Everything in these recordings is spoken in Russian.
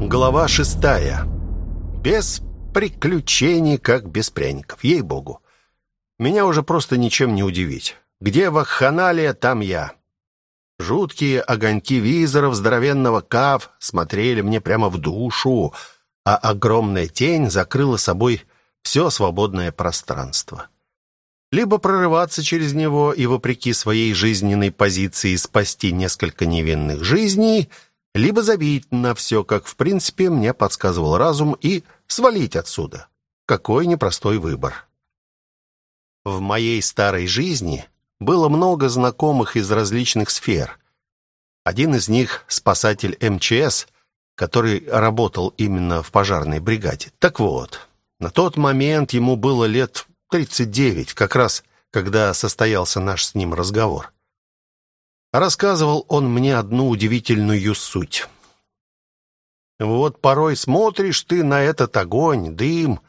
Глава шестая. Без приключений, как без пряников, ей-богу. Меня уже просто ничем не удивить. Где вакханалия, там я. Жуткие огоньки визоров здоровенного кав смотрели мне прямо в душу, а огромная тень закрыла собой все свободное пространство. Либо прорываться через него и, вопреки своей жизненной позиции, спасти несколько невинных жизней — либо забить на все, как в принципе мне подсказывал разум, и свалить отсюда. Какой непростой выбор. В моей старой жизни было много знакомых из различных сфер. Один из них — спасатель МЧС, который работал именно в пожарной бригаде. Так вот, на тот момент ему было лет 39, как раз когда состоялся наш с ним разговор. Рассказывал он мне одну удивительную суть. Вот порой смотришь ты на этот огонь, дым,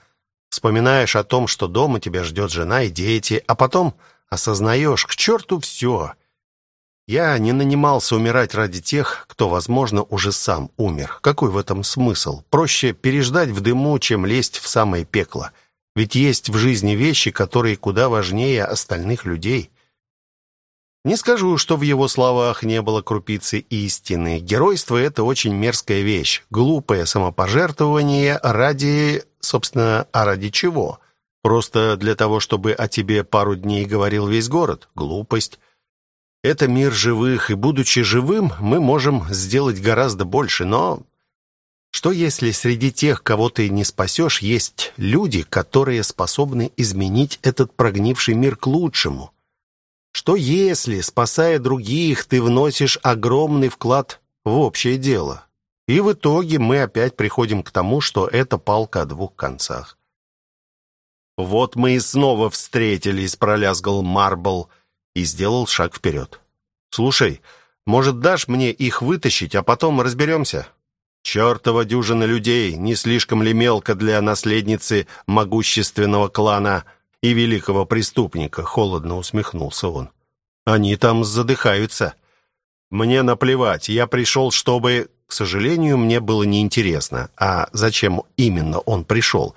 вспоминаешь о том, что дома тебя ждет жена и дети, а потом осознаешь, к черту все. Я не нанимался умирать ради тех, кто, возможно, уже сам умер. Какой в этом смысл? Проще переждать в дыму, чем лезть в самое пекло. Ведь есть в жизни вещи, которые куда важнее остальных людей. Не скажу, что в его словах не было крупицы истины. Геройство — это очень мерзкая вещь. Глупое самопожертвование ради... Собственно, а ради чего? Просто для того, чтобы о тебе пару дней говорил весь город? Глупость. Это мир живых, и, будучи живым, мы можем сделать гораздо больше, но... Что если среди тех, кого ты не спасешь, есть люди, которые способны изменить этот прогнивший мир к лучшему? Что если, спасая других, ты вносишь огромный вклад в общее дело? И в итоге мы опять приходим к тому, что это палка о двух концах. «Вот мы и снова встретились», — пролязгал Марбл и сделал шаг вперед. «Слушай, может, дашь мне их вытащить, а потом разберемся?» «Чертова дюжина людей, не слишком ли мелко для наследницы могущественного клана?» И великого преступника», — холодно усмехнулся он. «Они там задыхаются». «Мне наплевать, я пришел, чтобы...» К сожалению, мне было неинтересно, а зачем именно он пришел.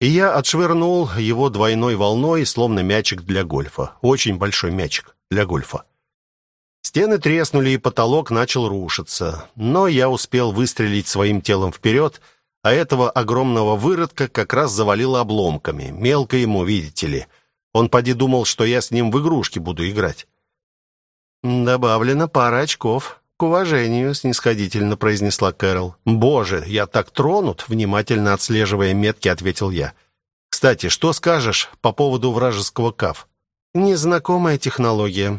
И я отшвырнул его двойной волной, словно мячик для гольфа. Очень большой мячик для гольфа. Стены треснули, и потолок начал рушиться. Но я успел выстрелить своим телом вперед — а этого огромного выродка как раз завалило обломками. Мелко ему, видите ли. Он поди думал, что я с ним в игрушки буду играть. «Добавлено пара очков. К уважению», — снисходительно произнесла Кэрол. «Боже, я так тронут!» — внимательно отслеживая метки, ответил я. «Кстати, что скажешь по поводу вражеского КАФ?» «Незнакомая технология.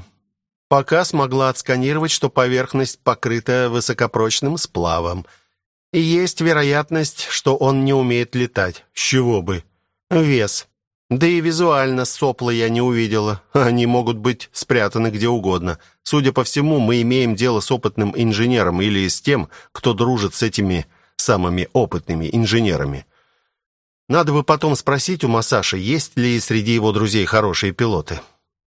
Пока смогла отсканировать, что поверхность покрыта высокопрочным сплавом». И есть вероятность, что он не умеет летать. С чего бы? Вес. Да и визуально сопла я не увидела. Они могут быть спрятаны где угодно. Судя по всему, мы имеем дело с опытным инженером или с тем, кто дружит с этими самыми опытными инженерами. Надо бы потом спросить у Масаши, есть ли среди его друзей хорошие пилоты.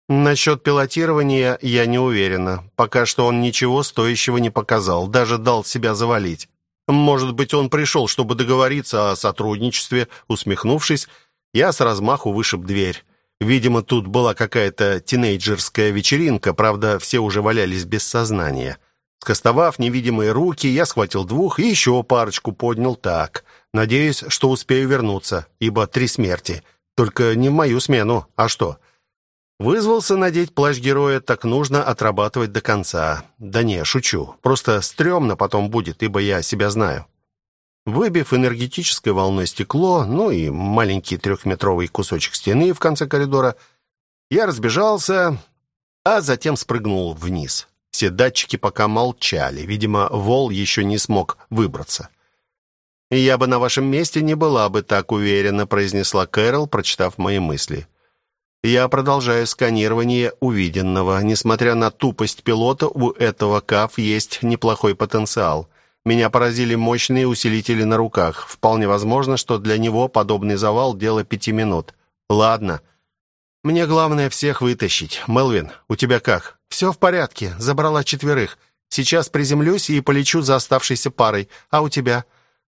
Насчет пилотирования я не уверена. Пока что он ничего стоящего не показал, даже дал себя завалить. Может быть, он пришел, чтобы договориться о сотрудничестве. Усмехнувшись, я с размаху вышиб дверь. Видимо, тут была какая-то тинейджерская вечеринка, правда, все уже валялись без сознания. Скостовав невидимые руки, я схватил двух и еще парочку поднял так. Надеюсь, что успею вернуться, ибо три смерти. Только не в мою смену. А что? Вызвался надеть плащ героя, так нужно отрабатывать до конца. Да не, шучу. Просто стрёмно потом будет, ибо я себя знаю. Выбив энергетической волной стекло, ну и маленький трехметровый кусочек стены в конце коридора, я разбежался, а затем спрыгнул вниз. Все датчики пока молчали. Видимо, вол еще не смог выбраться. «Я бы на вашем месте не была бы так уверена», произнесла Кэрол, прочитав мои мысли. Я продолжаю сканирование увиденного. Несмотря на тупость пилота, у этого КАФ есть неплохой потенциал. Меня поразили мощные усилители на руках. Вполне возможно, что для него подобный завал – дело пяти минут. Ладно. Мне главное всех вытащить. Мелвин, у тебя как? Все в порядке. Забрала четверых. Сейчас приземлюсь и полечу за оставшейся парой. А у тебя?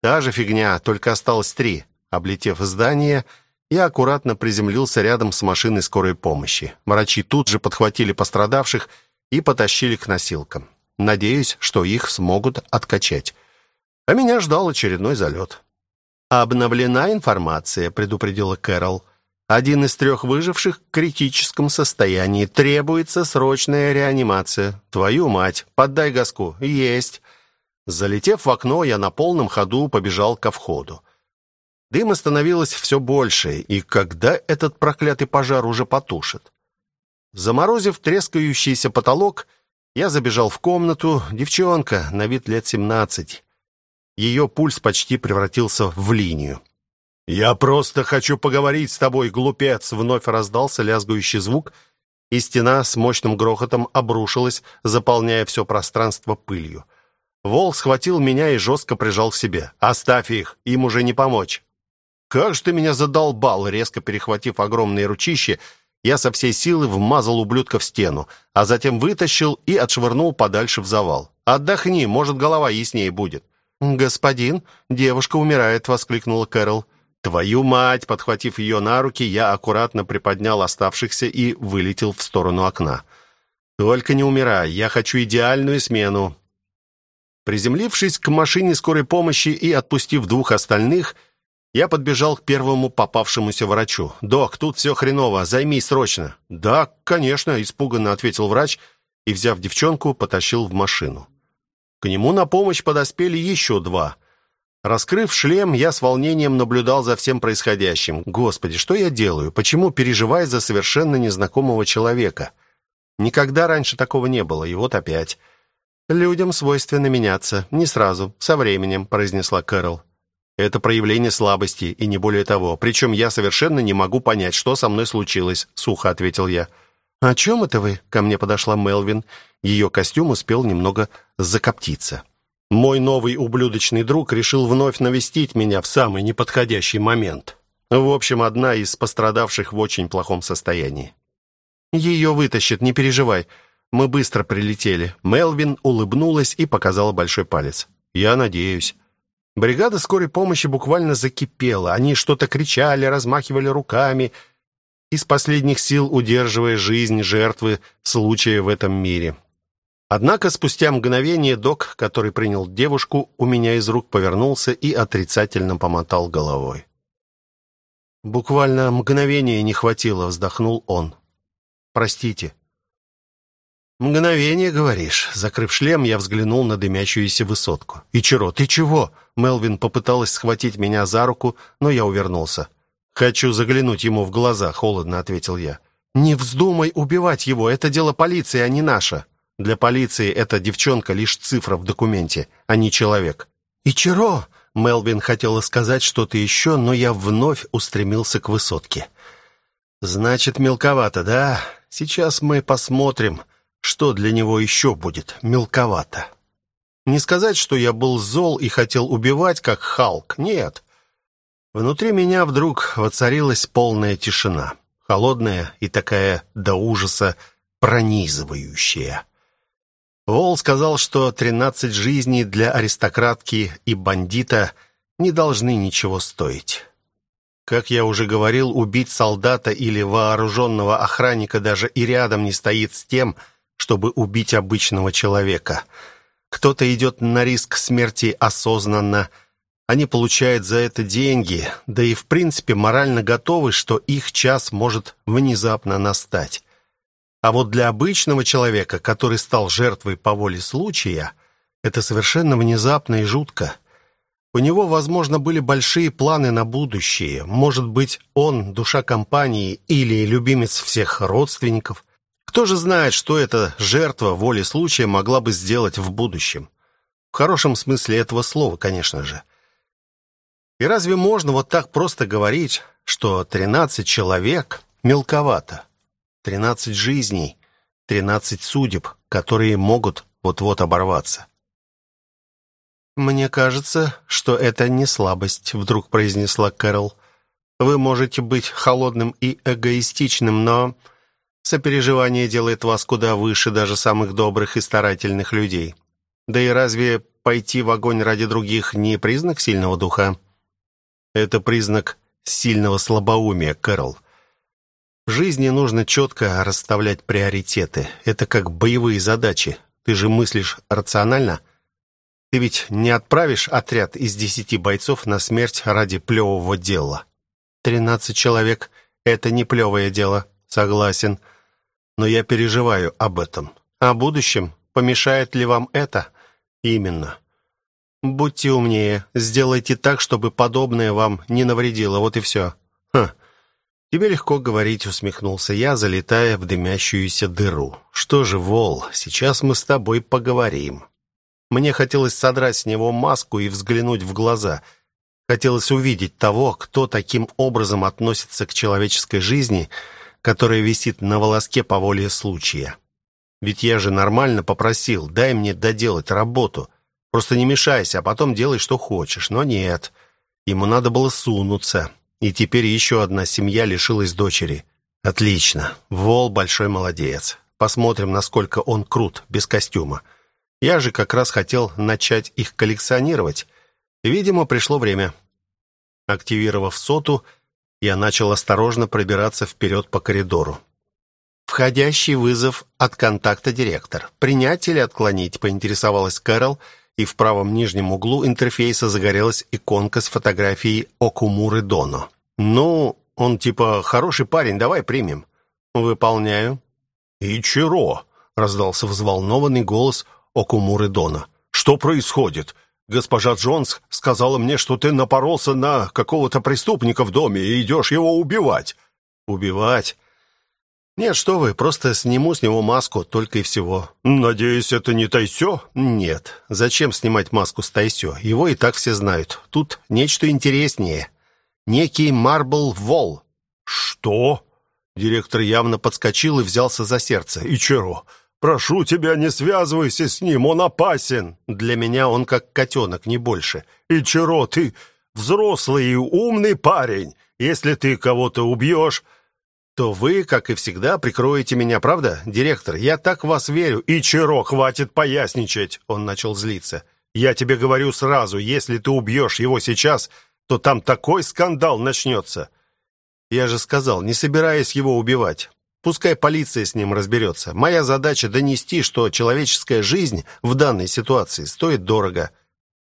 Та же фигня, только осталось три. Облетев здание, я аккуратно приземлился рядом с машиной скорой помощи. Врачи тут же подхватили пострадавших и потащили к носилкам. Надеюсь, что их смогут откачать. А меня ждал очередной залет. «Обновлена информация», — предупредила Кэрол. «Один из трех выживших в критическом состоянии. Требуется срочная реанимация. Твою мать, поддай газку. Есть». Залетев в окно, я на полном ходу побежал ко входу. Дыма становилось все больше, и когда этот проклятый пожар уже потушит? Заморозив трескающийся потолок, я забежал в комнату. Девчонка, на вид лет семнадцать. Ее пульс почти превратился в линию. «Я просто хочу поговорить с тобой, глупец!» Вновь раздался лязгающий звук, и стена с мощным грохотом обрушилась, заполняя все пространство пылью. Вол схватил меня и жестко прижал к себе. «Оставь их, им уже не помочь!» «Как же ты меня задолбал!» Резко перехватив огромные ручища, я со всей силы вмазал ублюдка в стену, а затем вытащил и отшвырнул подальше в завал. «Отдохни, может, голова яснее будет». «Господин, девушка умирает!» — воскликнула Кэрол. «Твою мать!» — подхватив ее на руки, я аккуратно приподнял оставшихся и вылетел в сторону окна. «Только не умирай, я хочу идеальную смену». Приземлившись к машине скорой помощи и отпустив двух остальных — я подбежал к первому попавшемуся врачу. «Док, тут все хреново, займись срочно». «Да, конечно», — испуганно ответил врач и, взяв девчонку, потащил в машину. К нему на помощь подоспели еще два. Раскрыв шлем, я с волнением наблюдал за всем происходящим. Господи, что я делаю? Почему переживаю за совершенно незнакомого человека? Никогда раньше такого не было, и вот опять. «Людям свойственно меняться. Не сразу, со временем», — произнесла Кэрол. Это проявление слабости, и не более того. Причем я совершенно не могу понять, что со мной случилось», — сухо ответил я. «О чем это вы?» — ко мне подошла Мелвин. Ее костюм успел немного закоптиться. Мой новый ублюдочный друг решил вновь навестить меня в самый неподходящий момент. В общем, одна из пострадавших в очень плохом состоянии. «Ее вытащит, не переживай. Мы быстро прилетели». Мелвин улыбнулась и показала большой палец. «Я надеюсь». Бригада скорой помощи буквально закипела. Они что-то кричали, размахивали руками, из последних сил удерживая жизнь жертвы случая в этом мире. Однако спустя мгновение док, который принял девушку, у меня из рук повернулся и отрицательно помотал головой. «Буквально мгновения не хватило», — вздохнул он. «Простите». «Мгновение, говоришь?» Закрыв шлем, я взглянул на дымящуюся высотку. «Ичиро, ты чего?» Мелвин попыталась схватить меня за руку, но я увернулся. «Хочу заглянуть ему в глаза», — холодно ответил я. «Не вздумай убивать его, это дело полиции, а не наше. Для полиции эта девчонка лишь цифра в документе, а не человек». «Ичиро!» — Мелвин хотела сказать что-то еще, но я вновь устремился к высотке. «Значит, мелковато, да? Сейчас мы посмотрим» что для него еще будет мелковато. Не сказать, что я был зол и хотел убивать, как Халк, нет. Внутри меня вдруг воцарилась полная тишина, холодная и такая до ужаса пронизывающая. Вол сказал, что тринадцать жизней для аристократки и бандита не должны ничего стоить. Как я уже говорил, убить солдата или вооруженного охранника даже и рядом не стоит с тем, чтобы убить обычного человека. Кто-то идет на риск смерти осознанно. Они получают за это деньги, да и в принципе морально готовы, что их час может внезапно настать. А вот для обычного человека, который стал жертвой по воле случая, это совершенно внезапно и жутко. У него, возможно, были большие планы на будущее. Может быть, он душа компании или любимец всех родственников – кто же знает, что эта жертва воли случая могла бы сделать в будущем? В хорошем смысле этого слова, конечно же. И разве можно вот так просто говорить, что 13 человек мелковато? 13 жизней, 13 судеб, которые могут вот-вот оборваться. «Мне кажется, что это не слабость», — вдруг произнесла Кэрол. «Вы можете быть холодным и эгоистичным, но Сопереживание делает вас куда выше даже самых добрых и старательных людей. Да и разве пойти в огонь ради других не признак сильного духа. Это признак сильного слабоумия, Кэрол. В жизни нужно четко расставлять приоритеты. Это как боевые задачи. Ты же мыслишь рационально. Ты ведь не отправишь отряд из десяти бойцов на смерть ради плевого дела. Тринадцать человек — это не плевое дело, согласен. Но я переживаю об этом. О будущем. Помешает ли вам это? Именно. Будьте умнее. Сделайте так, чтобы подобное вам не навредило. Вот и все. Ха. Тебе легко говорить, усмехнулся я, залетая в дымящуюся дыру. Что же, Вол, сейчас мы с тобой поговорим. Мне хотелось содрать с него маску и взглянуть в глаза. Хотелось увидеть того, кто таким образом относится к человеческой жизни, которая висит на волоске по воле случая. Ведь я же нормально попросил, дай мне доделать работу. Просто не мешайся, а потом делай, что хочешь. Но нет, ему надо было сунуться. И теперь еще одна семья лишилась дочери. Отлично, Вол большой молодец. Посмотрим, насколько он крут, без костюма. Я же как раз хотел начать их коллекционировать. Видимо, пришло время. Активировав соту, я начал осторожно пробираться вперед по коридору. «Входящий вызов от контакта директор. Принять или отклонить?» — поинтересовалась Кэрол, и в правом нижнем углу интерфейса загорелась иконка с фотографией Окумуры Доно. «Ну, он типа хороший парень, давай примем». «Выполняю». «Ичиро!» — раздался взволнованный голос Окумуры Дона. «Что происходит? Госпожа Джонс сказала мне, что ты напоролся на какого-то преступника в доме и идешь его убивать». «Убивать? «Нет, что вы, просто сниму с него маску, только и всего». «Надеюсь, это не Тайсё?» «Нет. Зачем снимать маску с Тайсё? Его и так все знают. Тут нечто интереснее. Некий Марбл Вол». «Что?» Директор явно подскочил и взялся за сердце. «Ичиро, прошу тебя, не связывайся с ним, он опасен». «Для меня он как котенок, не больше». «Ичиро, ты взрослый и умный парень. Если ты кого-то убьешь...» то вы, как и всегда, прикроете меня, правда, директор? Я так в вас верю. И Чиро, хватит поясничать, он начал злиться. Я тебе говорю сразу, если ты убьешь его сейчас, то там такой скандал начнется. Я же сказал, не собираюсь его убивать. Пускай полиция с ним разберется. Моя задача донести, что человеческая жизнь в данной ситуации стоит дорого.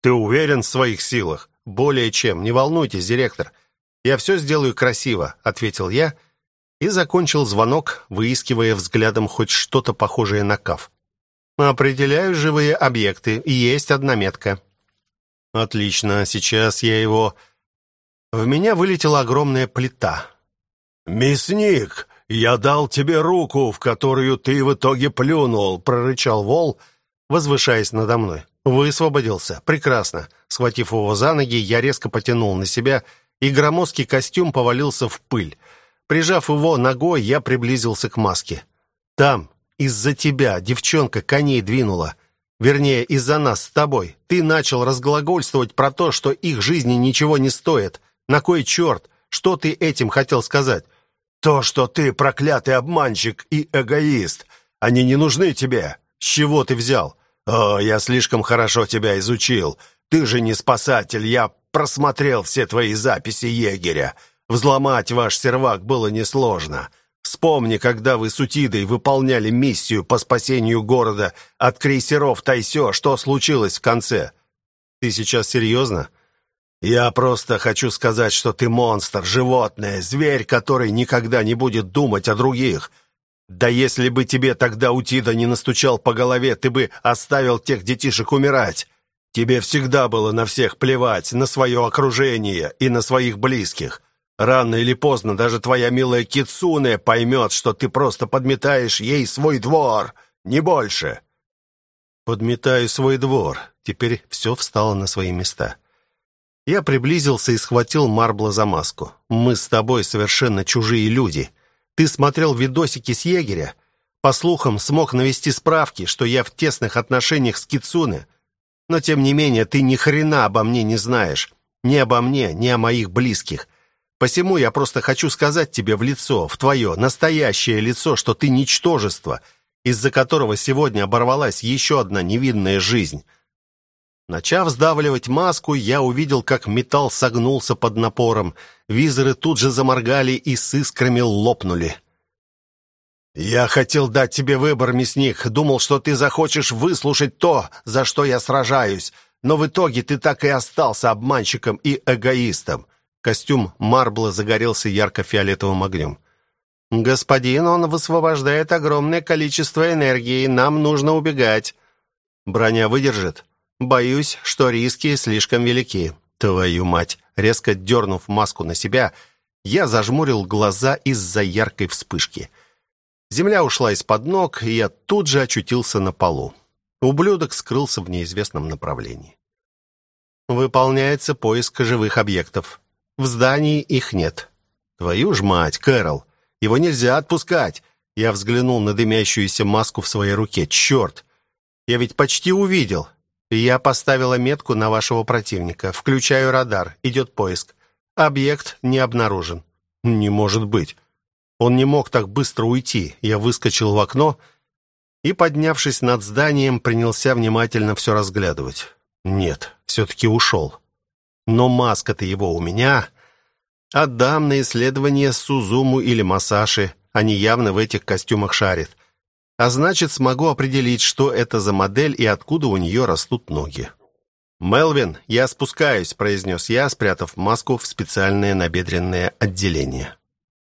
Ты уверен в своих силах? Более чем. Не волнуйтесь, директор. Я все сделаю красиво, ответил я и закончил звонок, выискивая взглядом хоть что-то похожее на каф. «Определяю живые объекты. Есть одна метка». «Отлично. Сейчас я его...» В меня вылетела огромная плита. «Мясник, я дал тебе руку, в которую ты в итоге плюнул», — прорычал Вол, возвышаясь надо мной. Высвободился. Прекрасно. Схватив его за ноги, я резко потянул на себя, и громоздкий костюм повалился в пыль. Прижав его ногой, я приблизился к маске. «Там, из-за тебя, девчонка коней двинула. Вернее, из-за нас с тобой. Ты начал разглагольствовать про то, что их жизни ничего не стоит. На кой черт? Что ты этим хотел сказать?» «То, что ты проклятый обманщик и эгоист. Они не нужны тебе. С чего ты взял?» «О, я слишком хорошо тебя изучил. Ты же не спасатель. Я просмотрел все твои записи егеря. Взломать ваш сервак было несложно. Вспомни, когда вы с Утидой выполняли миссию по спасению города от крейсеров Тайсё, что случилось в конце. Ты сейчас серьезно? Я просто хочу сказать, что ты монстр, животное, зверь, который никогда не будет думать о других. Да если бы тебе тогда Утида не настучал по голове, ты бы оставил тех детишек умирать. Тебе всегда было на всех плевать, на свое окружение и на своих близких. Рано или поздно даже твоя милая Кицуне поймет, что ты просто подметаешь ей свой двор, не больше. Подметаю свой двор. Теперь все встало на свои места. Я приблизился и схватил Марбла за маску. Мы с тобой совершенно чужие люди. Ты смотрел видосики с егеря? По слухам, смог навести справки, что я в тесных отношениях с Кицуне. Но тем не менее, ты ни хрена обо мне не знаешь. Ни обо мне, ни о моих близких. Посему я просто хочу сказать тебе в лицо, в твое настоящее лицо, что ты ничтожество, из-за которого сегодня оборвалась еще одна невинная жизнь. Начав сдавливать маску, я увидел, как металл согнулся под напором. Визоры тут же заморгали и с искрами лопнули. «Я хотел дать тебе выбор, мясник. Думал, что ты захочешь выслушать то, за что я сражаюсь. Но в итоге ты так и остался обманщиком и эгоистом». Костюм Марбла загорелся ярко-фиолетовым огнем. «Господин, он высвобождает огромное количество энергии. Нам нужно убегать». «Броня выдержит?» «Боюсь, что риски слишком велики». «Твою мать!» Резко дернув маску на себя, я зажмурил глаза из-за яркой вспышки. Земля ушла из-под ног, и я тут же очутился на полу. Ублюдок скрылся в неизвестном направлении. Выполняется поиск живых объектов. В здании их нет. Твою ж мать, Кэрол, его нельзя отпускать. Я взглянул на дымящуюся маску в своей руке. Черт! Я ведь почти увидел. Я поставила метку на вашего противника. Включаю радар. Идет поиск. Объект не обнаружен. Не может быть. Он не мог так быстро уйти. Я выскочил в окно и, поднявшись над зданием, принялся внимательно все разглядывать. Нет, все-таки ушел. Но маска-то его у меня. Отдам на исследование Сузуму или Масаши. Они явно в этих костюмах шарят. А значит, смогу определить, что это за модель и откуда у нее растут ноги. «Мелвин, я спускаюсь», — произнес я, спрятав маску в специальное набедренное отделение.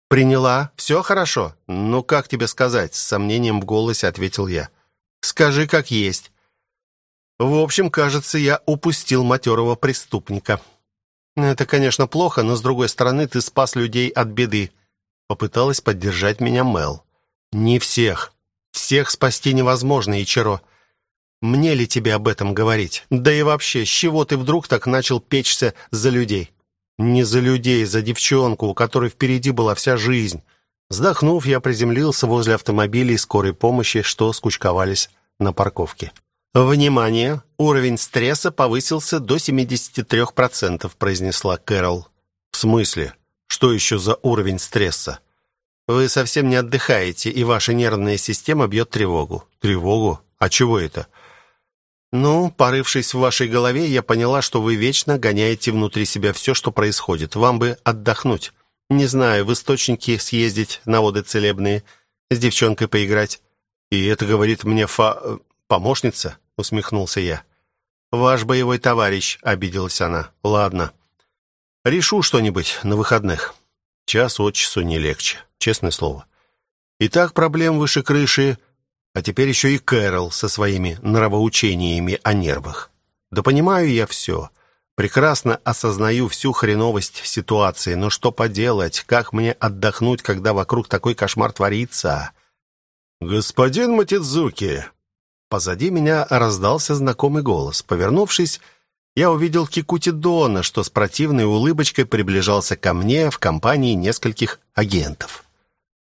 «Приняла? Все хорошо? Ну, как тебе сказать?» С сомнением в голосе ответил я. «Скажи, как есть». В общем, кажется, я упустил матерого преступника. Это, конечно, плохо, но, с другой стороны, ты спас людей от беды. Попыталась поддержать меня Мел. Не всех. Всех спасти невозможно, Ичиро. Мне ли тебе об этом говорить? Да и вообще, с чего ты вдруг так начал печься за людей? Не за людей, за девчонку, у которой впереди была вся жизнь. Вздохнув, я приземлился возле автомобилей скорой помощи, что скучковались на парковке. «Внимание! Уровень стресса повысился до 73%, произнесла Кэрол. «В смысле? Что еще за уровень стресса?» «Вы совсем не отдыхаете, и ваша нервная система бьет тревогу». «Тревогу? А чего это?» «Ну, порывшись в вашей голове, я поняла, что вы вечно гоняете внутри себя все, что происходит. Вам бы отдохнуть. Не знаю, в источники съездить на воды целебные, с девчонкой поиграть. И это говорит мне фа... помощница?» — усмехнулся я. «Ваш боевой товарищ», — обиделась она. «Ладно. Решу что-нибудь на выходных. Час от часу не легче, честное слово. И так проблем выше крыши, а теперь еще и Кэрол со своими нравоучениями о нервах. Да понимаю я все. Прекрасно осознаю всю хреновость ситуации, но что поделать, как мне отдохнуть, когда вокруг такой кошмар творится? «Господин Матидзуки!» Позади меня раздался знакомый голос. Повернувшись, я увидел Кикути Дона, что с противной улыбочкой приближался ко мне в компании нескольких агентов.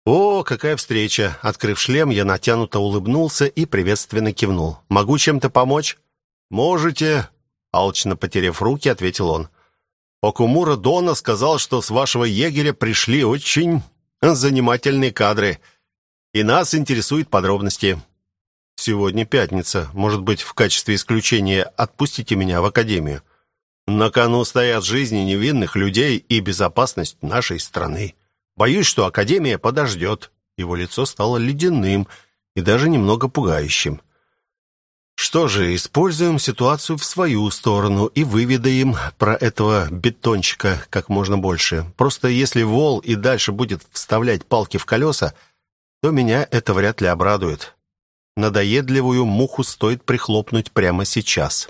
«О, какая встреча!» Открыв шлем, я натянуто улыбнулся и приветственно кивнул. «Могу чем-то помочь?» «Можете!» Алчно потеряв руки, ответил он. «Окумура Дона сказал, что с вашего егеря пришли очень занимательные кадры, и нас интересуют подробности. Сегодня пятница. Может быть, в качестве исключения отпустите меня в академию? На кону стоят жизни невинных людей и безопасность нашей страны». Боюсь, что Академия подождет». Его лицо стало ледяным и даже немного пугающим. Что же, используем ситуацию в свою сторону и выведаем про этого бетончика как можно больше. Просто если Вол и дальше будет вставлять палки в колеса, то меня это вряд ли обрадует. Надоедливую муху стоит прихлопнуть прямо сейчас».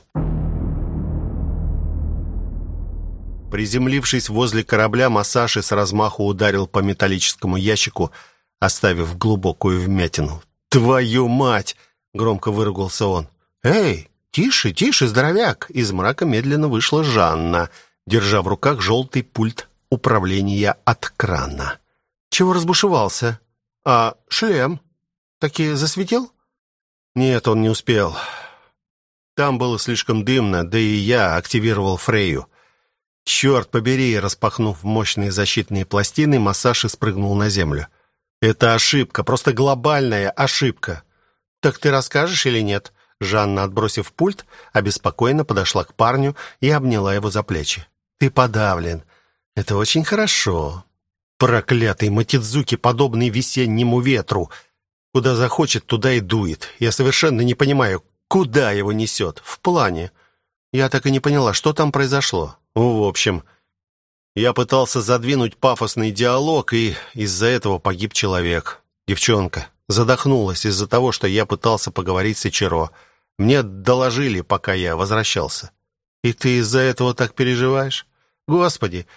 Приземлившись возле корабля, Масаши с размаху ударил по металлическому ящику, оставив глубокую вмятину. «Твою мать!» — громко выругался он. «Эй, тише, тише, здоровяк!» Из мрака медленно вышла Жанна, держа в руках желтый пульт управления от крана. «Чего разбушевался? А шлем? Таки засветил?» «Нет, он не успел. Там было слишком дымно, да и я активировал Фрейю. Черт побери, распахнув мощные защитные пластины, Масаши спрыгнул на землю. Это ошибка, просто глобальная ошибка. Так ты расскажешь или нет? Жанна, отбросив пульт, обеспокоенно подошла к парню и обняла его за плечи. «Ты подавлен. Это очень хорошо. Проклятый Матидзуки, подобный весеннему ветру. Куда захочет, туда и дует. Я совершенно не понимаю, куда его несет. В плане. Я так и не поняла, что там произошло. В общем, я пытался задвинуть пафосный диалог, и из-за этого погиб человек. Девчонка задохнулась из-за того, что я пытался поговорить с Ичиро. Мне доложили, пока я возвращался. И ты из-за этого так переживаешь? Господи,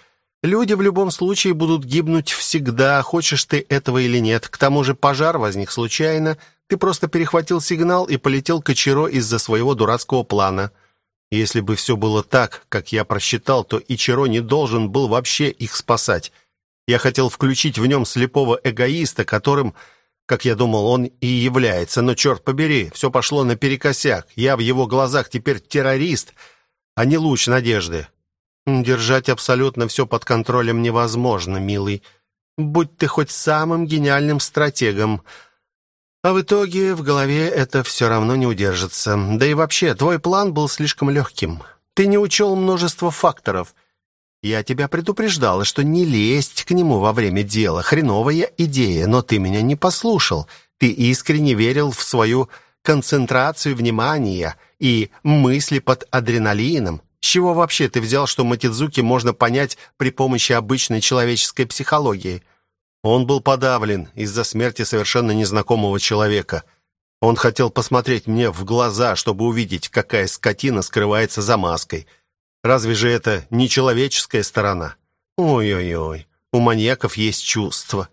люди в любом случае будут гибнуть всегда, хочешь ты этого или нет. К тому же пожар возник случайно. Ты просто перехватил сигнал и полетел к Ичиро из-за своего дурацкого плана. Если бы все было так, как я просчитал, то Ичиро не должен был вообще их спасать. Я хотел включить в нем слепого эгоиста, которым как я думал, он и является. Но, черт побери, все пошло наперекосяк. Я в его глазах теперь террорист, а не луч надежды. Держать абсолютно все под контролем невозможно, милый. Будь ты хоть самым гениальным стратегом. А в итоге в голове это все равно не удержится. Да и вообще, твой план был слишком легким. Ты не учел множество факторов. Я тебя предупреждала, что не лезть к нему во время дела. Хреновая идея, но ты меня не послушал. Ты искренне верил в свою концентрацию внимания и мысли под адреналином. С чего вообще ты взял, что Матидзуки можно понять при помощи обычной человеческой психологии? Он был подавлен из-за смерти совершенно незнакомого человека. Он хотел посмотреть мне в глаза, чтобы увидеть, какая скотина скрывается за маской – Разве же это не человеческая сторона? Ой-ой-ой, у маньяков есть чувства.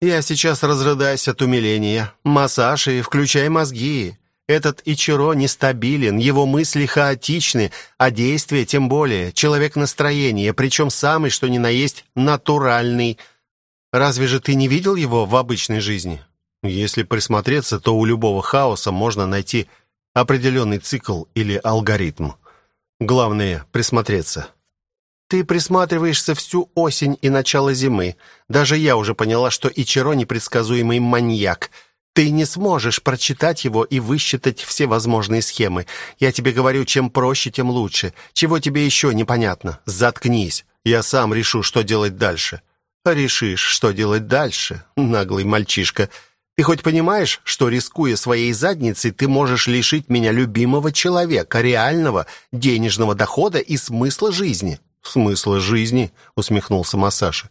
Я сейчас разрыдаюсь от умиления. Массаж и включай мозги. Этот Ичиро нестабилен, его мысли хаотичны, а действия тем более. Человек настроения, причем самый, что ни на есть, натуральный. Разве же ты не видел его в обычной жизни? Если присмотреться, то у любого хаоса можно найти определенный цикл или алгоритм. Главное — присмотреться. Ты присматриваешься всю осень и начало зимы. Даже я уже поняла, что Ичиро непредсказуемый маньяк. Ты не сможешь прочитать его и высчитать все возможные схемы. Я тебе говорю, чем проще, тем лучше. Чего тебе еще непонятно? Заткнись. Я сам решу, что делать дальше. Решишь, что делать дальше, наглый мальчишка. Ты хоть понимаешь, что, рискуя своей задницей, ты можешь лишить меня любимого человека, реального денежного дохода и смысла жизни?» «Смысла жизни?» — усмехнулся Масаша.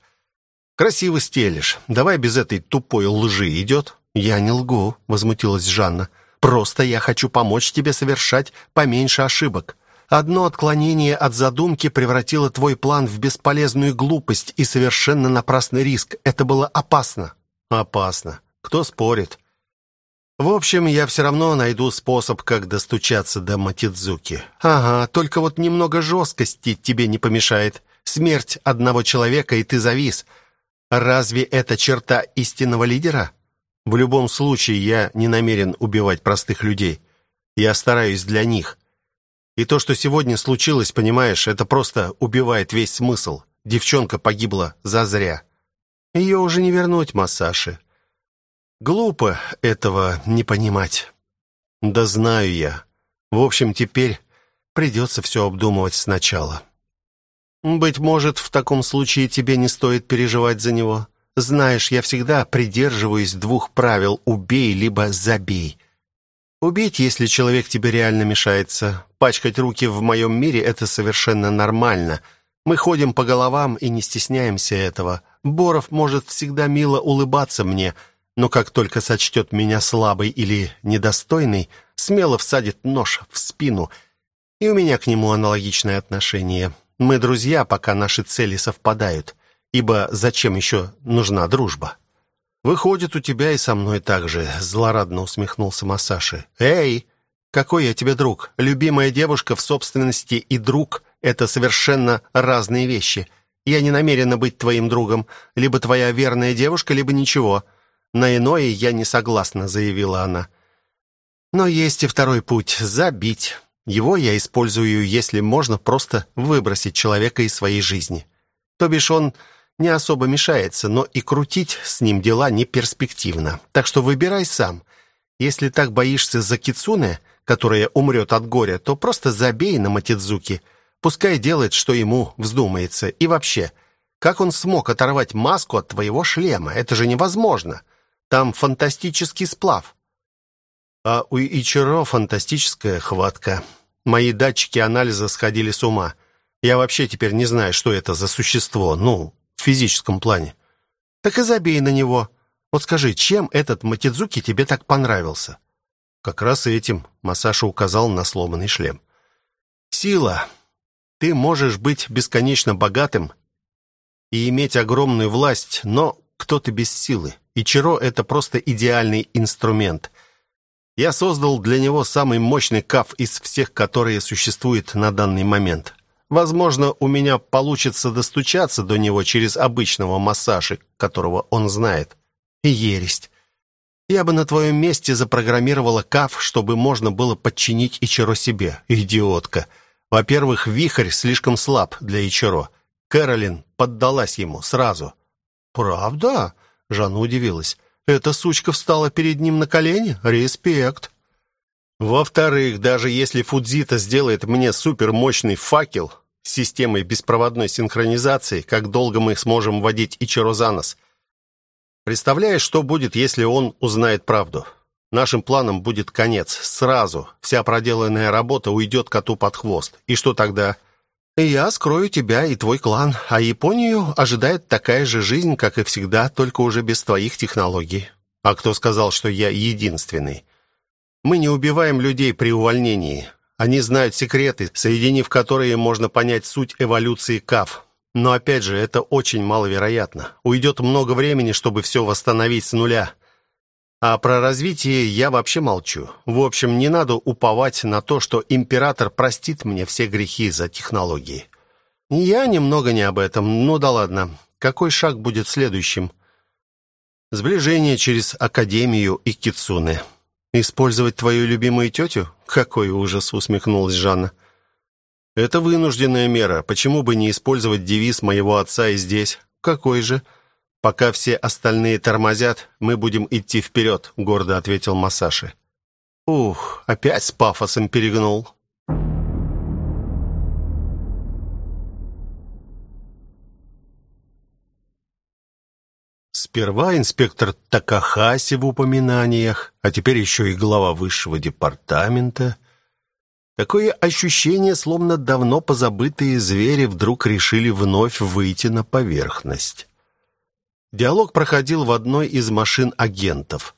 «Красиво стелишь. Давай без этой тупой лжи идет?» «Я не лгу», — возмутилась Жанна. «Просто я хочу помочь тебе совершать поменьше ошибок. Одно отклонение от задумки превратило твой план в бесполезную глупость и совершенно напрасный риск. Это было опасно». «Опасно. Кто спорит? В общем, я все равно найду способ, как достучаться до Матидзуки. Ага, только вот немного жесткости тебе не помешает. Смерть одного человека, и ты завис. Разве это черта истинного лидера? В любом случае, я не намерен убивать простых людей. Я стараюсь для них. И то, что сегодня случилось, понимаешь, это просто убивает весь смысл. Девчонка погибла зазря. Ее уже не вернуть, Масаши. Глупо этого не понимать. Да знаю я. В общем, теперь придется все обдумывать сначала. Быть может, в таком случае тебе не стоит переживать за него. Знаешь, я всегда придерживаюсь двух правил: убей либо забей. Убить, если человек тебе реально мешается. Пачкать руки в моем мире это совершенно нормально. Мы ходим по головам и не стесняемся этого. Боров может всегда мило улыбаться мне, но как только сочтет меня слабой или недостойной, смело всадит нож в спину. И у меня к нему аналогичное отношение. Мы друзья, пока наши цели совпадают, ибо зачем еще нужна дружба? Выходит, у тебя и со мной так же, злорадно усмехнулся Масаши. Эй, какой я тебе друг? Любимая девушка в собственности и друг это совершенно разные вещи. Я не намерена быть твоим другом, либо твоя верная девушка, либо ничего. На иное я не согласна, заявила она. Но есть и второй путь забить. Его я использую, если можно просто выбросить человека из своей жизни. То бишь он не особо мешается, но и крутить с ним дела не перспективно. Так что выбирай сам. Если так боишься за Кицуне, которая умрет от горя, то просто забей на Матидзуки. Пускай делает, что ему вздумается. И вообще, как он смог оторвать маску от твоего шлема? Это же невозможно. Там фантастический сплав. А у Ичиро фантастическая хватка. Мои датчики анализа сходили с ума. Я вообще теперь не знаю, что это за существо, ну, в физическом плане. Так и забей на него. Вот скажи, чем этот Матидзуки тебе так понравился? Как раз этим Масаша указал на сломанный шлем. Сила. Ты можешь быть бесконечно богатым и иметь огромную власть, но кто ты без силы? И Чиро это просто идеальный инструмент. Я создал для него самый мощный каф из всех, которые существуют на данный момент. Возможно, у меня получится достучаться до него через обычного массажа, которого он знает. И ересь. Я бы на твоем месте запрограммировала КАФ, чтобы можно было подчинить Ичиро себе. Идиотка. Во-первых, вихрь слишком слаб для Ичиро. Кэролин поддалась ему сразу. «Правда?» — Жанна удивилась. «Эта сучка встала перед ним на колени? Респект!» «Во-вторых, даже если Фудзита сделает мне супермощный факел с системой беспроводной синхронизации, как долго мы сможем водить Ичиро за нос? Представляешь, что будет, если он узнает правду? Нашим планам будет конец. Сразу. Вся проделанная работа уйдет коту под хвост. И что тогда? Я скрою тебя и твой клан, а Японию ожидает такая же жизнь, как и всегда, только уже без твоих технологий. А кто сказал, что я единственный? Мы не убиваем людей при увольнении. Они знают секреты, соединив которые можно понять суть эволюции КАФ. Но опять же, это очень маловероятно. Уйдет много времени, чтобы все восстановить с нуля. А про развитие я вообще молчу. В общем, не надо уповать на то, что император простит мне все грехи за технологии. Я немного не об этом. Ну да ладно. Какой шаг будет следующим? Сближение через Академию и Кицуне. Использовать твою любимую тетю? Какой ужас, усмехнулась Жанна. Это вынужденная мера. Почему бы не использовать девиз моего отца и здесь? Какой же? Пока все остальные тормозят, мы будем идти вперед», — гордо ответил Масаши. Ух, опять с пафосом перегнул. Сперва инспектор Такахаси в упоминаниях, а теперь еще и глава высшего департамента. Такое ощущение, словно давно позабытые звери вдруг решили вновь выйти на поверхность. Диалог проходил в одной из машин агентов.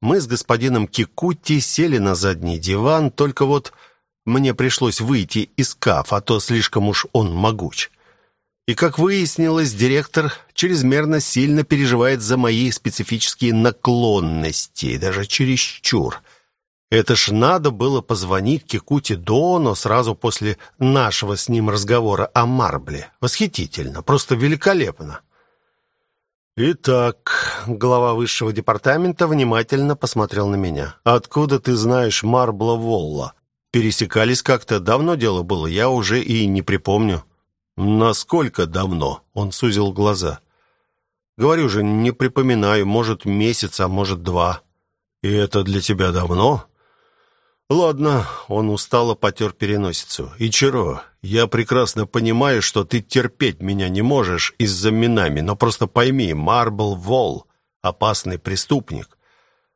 Мы с господином Кикути сели на задний диван, только вот мне пришлось выйти из каф, а то слишком уж он могуч. И, как выяснилось, директор чрезмерно сильно переживает за мои специфические наклонности, даже чересчур. Это ж надо было позвонить Кикути Доно сразу после нашего с ним разговора о Марбле. Восхитительно, просто великолепно. Итак, глава высшего департамента внимательно посмотрел на меня. Откуда ты знаешь Марбла Волла? Пересекались как-то, давно дело было, я уже и не припомню. Насколько давно? Он сузил глаза. Говорю же, не припоминаю, может, месяц, а может, два. И это для тебя давно? Ладно, он устало потер переносицу. Ичиро, я прекрасно понимаю, что ты терпеть меня не можешь из-за Минами, но просто пойми, Марбл Волл опасный преступник.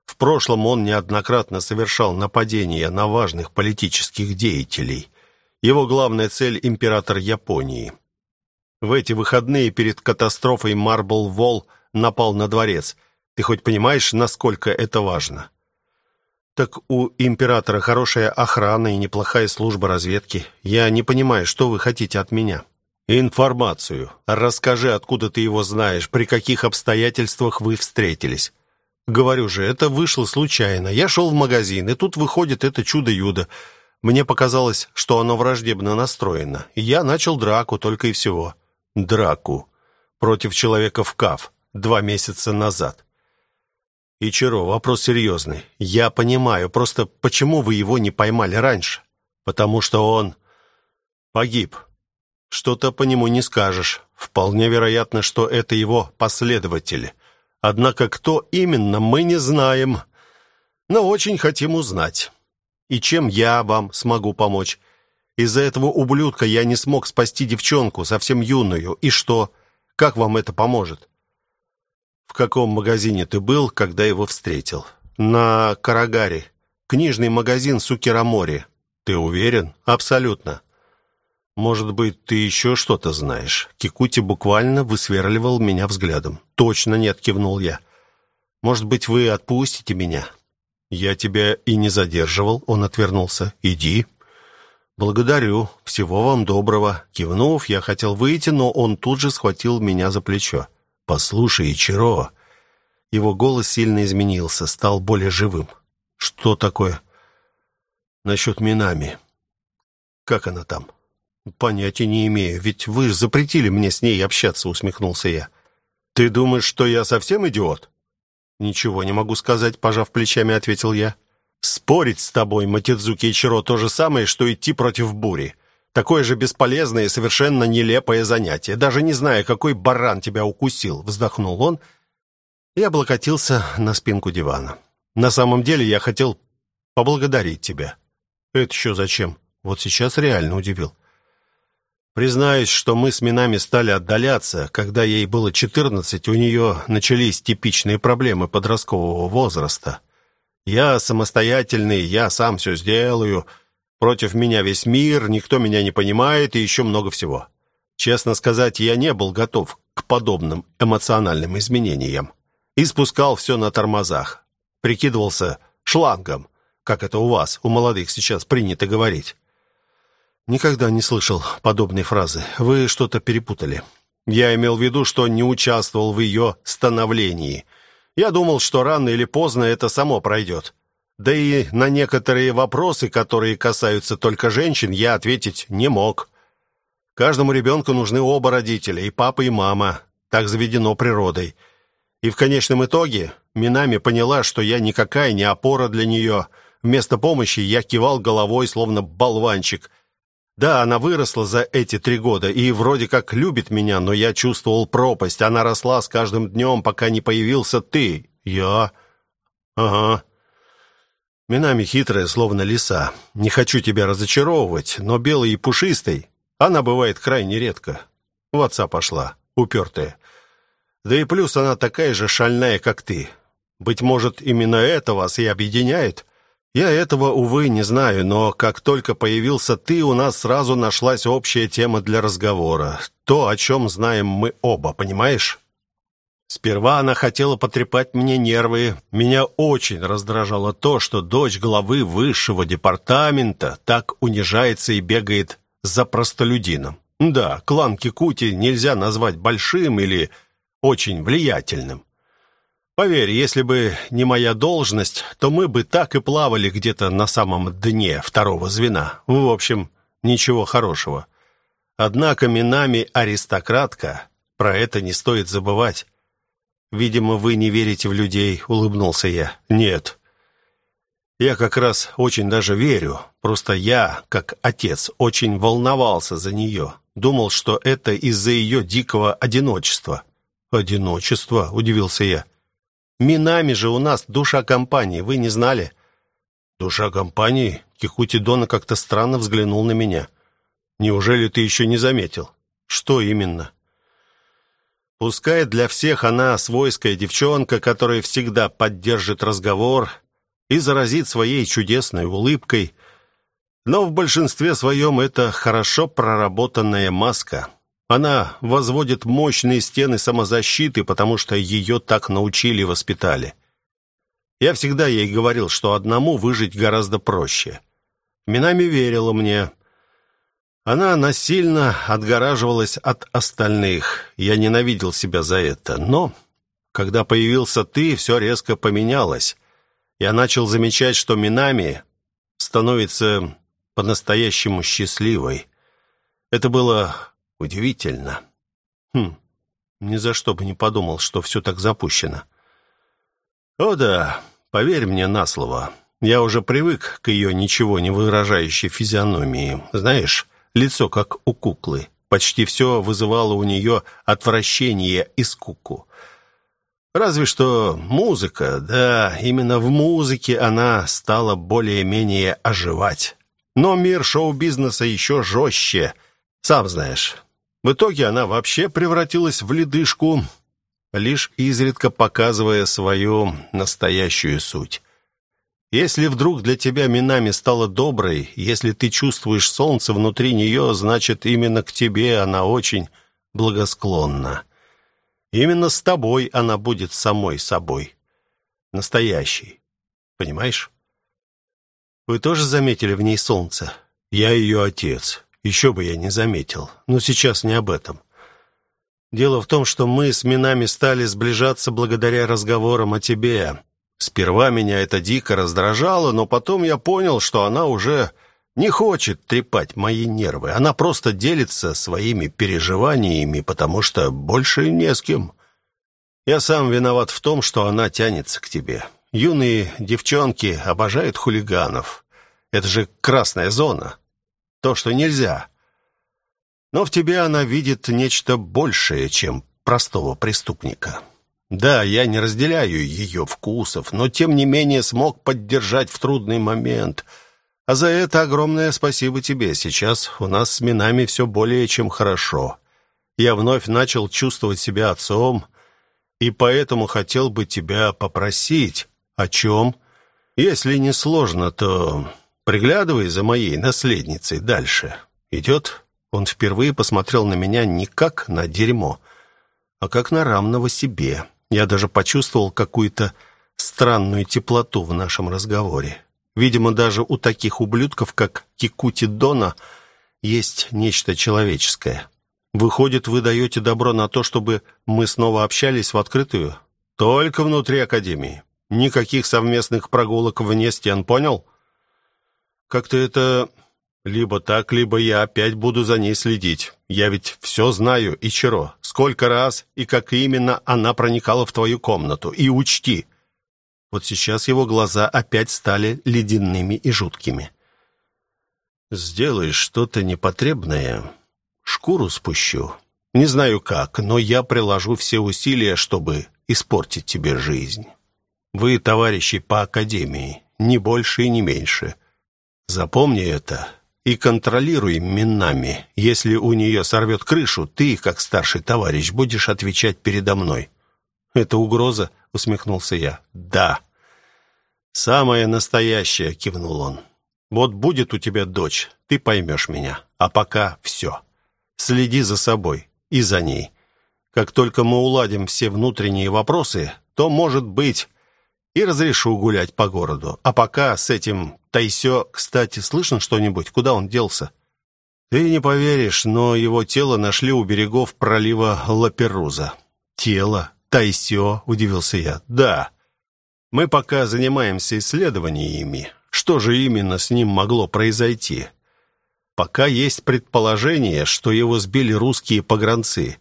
В прошлом он неоднократно совершал нападения на важных политических деятелей. Его главная цель император Японии. В эти выходные перед катастрофой Марбл Волл напал на дворец. Ты хоть понимаешь, насколько это важно? Так у императора хорошая охрана и неплохая служба разведки. Я не понимаю, что вы хотите от меня. Информацию. Расскажи, откуда ты его знаешь, при каких обстоятельствах вы встретились. Говорю же, это вышло случайно. Я шел в магазин, и тут выходит это чудо-юдо. Мне показалось, что оно враждебно настроено. Я начал драку только и всего. Драку против человека в КАФ два месяца назад. Ичиро, вопрос серьезный. Я понимаю, просто почему вы его не поймали раньше? Потому что он погиб. Что-то по нему не скажешь. Вполне вероятно, что это его последователи. Однако кто именно, мы не знаем. но очень хотим узнать. И чем я вам смогу помочь? Из-за этого ублюдка я не смог спасти девчонку, совсем юную. И что? Как вам это поможет? В каком магазине ты был, когда его встретил? На Карагаре. Книжный магазин Сукирамори. Ты уверен? Абсолютно. Может быть, ты еще что-то знаешь? Кикути буквально высверливал меня взглядом. Точно нет, кивнул я. Может быть, вы отпустите меня? Я тебя и не задерживал, он отвернулся. Иди. «Благодарю. Всего вам доброго». Кивнув, я хотел выйти, но он тут же схватил меня за плечо. «Послушай, Ичиро». Его голос сильно изменился, стал более живым. «Что такое?» «Насчет Минами. Как она там?» «Понятия не имею, ведь вы запретили мне с ней общаться», — усмехнулся я. «Ты думаешь, что я совсем идиот?» «Ничего не могу сказать», — пожав плечами, ответил я. Спорить с тобой, Матидзуки Ичиро, то же самое, что идти против бури. Такое же бесполезное и совершенно нелепое занятие. Даже не зная, какой баран тебя укусил, вздохнул он и облокотился на спинку дивана. На самом деле я хотел поблагодарить тебя. Это еще зачем? Вот сейчас реально удивил. Признаюсь, что мы с Минами стали отдаляться. Когда ей было четырнадцать, у нее начались типичные проблемы подросткового возраста. Я самостоятельный, я сам все сделаю. Против меня весь мир, никто меня не понимает и еще много всего. Честно сказать, я не был готов к подобным эмоциональным изменениям. И спускал все на тормозах. Прикидывался шлангом, как это у вас, у молодых сейчас принято говорить. Никогда не слышал подобной фразы. Вы что-то перепутали. Я имел в виду, что не участвовал в ее становлении. Я думал, что рано или поздно это само пройдет. Да и на некоторые вопросы, которые касаются только женщин, я ответить не мог. Каждому ребенку нужны оба родителя, и папа, и мама. Так заведено природой. И в конечном итоге Минами поняла, что я никакая не опора для нее. Вместо помощи я кивал головой, словно болванчик – да, она выросла за эти три года и вроде как любит меня, но я чувствовал пропасть. Она росла с каждым днем, пока не появился ты. Я... Ага. Минами хитрая, словно лиса. Не хочу тебя разочаровывать, но белой и пушистой она бывает крайне редко. В отца пошла, упертая. Да и плюс она такая же шальная, как ты. Быть может, именно это вас и объединяет. Я этого, увы, не знаю, но как только появился ты, у нас сразу нашлась общая тема для разговора. То, о чем знаем мы оба, понимаешь? Сперва она хотела потрепать мне нервы. Меня очень раздражало то, что дочь главы высшего департамента так унижается и бегает за простолюдином. Да, клан Кикути нельзя назвать большим или очень влиятельным. Поверь, если бы не моя должность, то мы бы так и плавали где-то на самом дне второго звена. В общем, ничего хорошего. Однако Минами аристократка, про это не стоит забывать. Видимо, вы не верите в людей, улыбнулся я. Нет. Я как раз очень даже верю. Просто я, как отец, очень волновался за нее. Думал, что это из-за ее дикого одиночества. Одиночество, удивился я. Минами же у нас душа компании, вы не знали?» «Душа компании?» Кихути Дона как-то странно взглянул на меня. «Неужели ты еще не заметил?» «Что именно?» «Пускай для всех она свойская девчонка, которая всегда поддержит разговор и заразит своей чудесной улыбкой, но в большинстве своем это хорошо проработанная маска». Она возводит мощные стены самозащиты, потому что ее так научили и воспитали. Я всегда ей говорил, что одному выжить гораздо проще. Минами верила мне. Она насильно отгораживалась от остальных. Я ненавидел себя за это. Но, когда появился ты, все резко поменялось. Я начал замечать, что Минами становится по-настоящему счастливой. Это было Удивительно. Хм, ни за что бы не подумал, что все так запущено. О да, поверь мне на слово. Я уже привык к ее ничего не выражающей физиономии. Знаешь, лицо как у куклы. Почти все вызывало у нее отвращение и скуку. Разве что музыка, да, именно в музыке она стала более-менее оживать. Но мир шоу-бизнеса еще жестче, сам знаешь. В итоге она вообще превратилась в ледышку, лишь изредка показывая свою настоящую суть. Если вдруг для тебя Минами стала доброй, если ты чувствуешь солнце внутри нее, значит, именно к тебе она очень благосклонна. Именно с тобой она будет самой собой. Настоящей. Понимаешь? Вы тоже заметили в ней солнце? Я ее отец. Еще бы я не заметил. Но сейчас не об этом. Дело в том, что мы с Минами стали сближаться благодаря разговорам о тебе. Сперва меня это дико раздражало, но потом я понял, что она уже не хочет трепать мои нервы. Она просто делится своими переживаниями, потому что больше не с кем. Я сам виноват в том, что она тянется к тебе. Юные девчонки обожают хулиганов. Это же красная зона. То, что нельзя. Но в тебе она видит нечто большее, чем простого преступника. Да, я не разделяю ее вкусов, но тем не менее смог поддержать в трудный момент. А за это огромное спасибо тебе. Сейчас у нас с Минами все более чем хорошо. Я вновь начал чувствовать себя отцом, и поэтому хотел бы тебя попросить. О чем? Если не сложно, то приглядывай за моей наследницей дальше. Идет?» Он впервые посмотрел на меня не как на дерьмо, а как на равного себе. Я даже почувствовал какую-то странную теплоту в нашем разговоре. Видимо, даже у таких ублюдков, как Кикути Дона, есть нечто человеческое. Выходит, вы даете добро на то, чтобы мы снова общались в открытую? Только внутри Академии. Никаких совместных прогулок вне стен, понял? Как-то это либо так, либо я опять буду за ней следить. Я ведь все знаю, Ичиро. Сколько раз и как именно она проникала в твою комнату. И учти. Вот сейчас его глаза опять стали ледяными и жуткими. Сделаешь что-то непотребное, шкуру спущу. Не знаю как, но я приложу все усилия, чтобы испортить тебе жизнь. Вы, товарищи по академии, ни больше и не меньше. Запомни это и контролируй Минами. Если у нее сорвет крышу, ты, как старший товарищ, будешь отвечать передо мной». «Это угроза?» — усмехнулся я. «Да». «Самая настоящая», — кивнул он. «Вот будет у тебя дочь, ты поймешь меня. А пока все. Следи за собой и за ней. Как только мы уладим все внутренние вопросы, то, может быть, и разрешу гулять по городу. А пока с этим Тайсё, кстати, слышно что-нибудь? Куда он делся? Ты не поверишь, но его тело нашли у берегов пролива Лаперуза. Тело? Тайсё? Удивился я. Да. Мы пока занимаемся исследованиями. Что же именно с ним могло произойти? Пока есть предположение, что его сбили русские погранцы.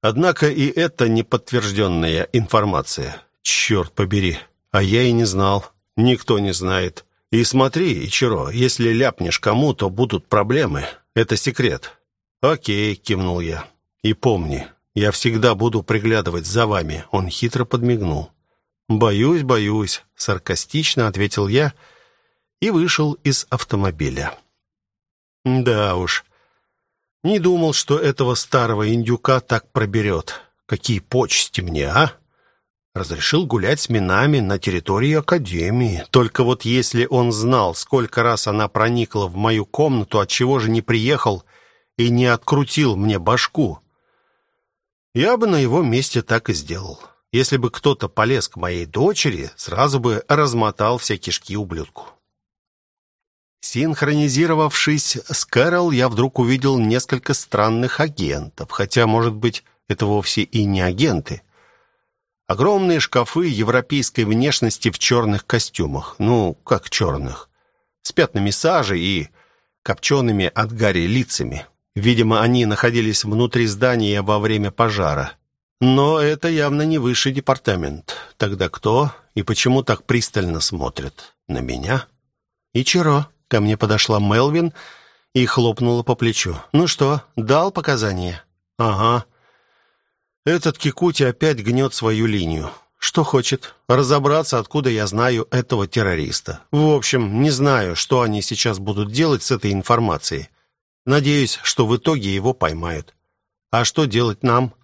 Однако и это неподтвержденная информация. Черт побери, а я и не знал. Никто не знает. И смотри, Ичиро, если ляпнешь кому, то будут проблемы. Это секрет. Окей, кивнул я. И помни, я всегда буду приглядывать за вами. Он хитро подмигнул. Боюсь, боюсь, саркастично ответил я и вышел из автомобиля. Да уж. Не думал, что этого старого индюка так проберет. Какие почести мне, а? Разрешил гулять с Минами на территории академии. Только вот если он знал, сколько раз она проникла в мою комнату, от чего же не приехал и не открутил мне башку? Я бы на его месте так и сделал. Если бы кто-то полез к моей дочери, сразу бы размотал все кишки ублюдку. Синхронизировавшись с Кэрол, я вдруг увидел несколько странных агентов, хотя, может быть, это вовсе и не агенты. Огромные шкафы европейской внешности в черных костюмах. Ну, как черных. С пятнами сажи и копчеными от гари лицами. Видимо, они находились внутри здания во время пожара. Но это явно не высший департамент. Тогда кто и почему так пристально смотрят? На меня? Ичиро. Ко мне подошла Мелвин и хлопнула по плечу. «Ну что, дал показания?» «Ага. Этот Кикути опять гнет свою линию. Что хочет? Разобраться, откуда я знаю этого террориста. В общем, не знаю, что они сейчас будут делать с этой информацией. Надеюсь, что в итоге его поймают. А что делать нам?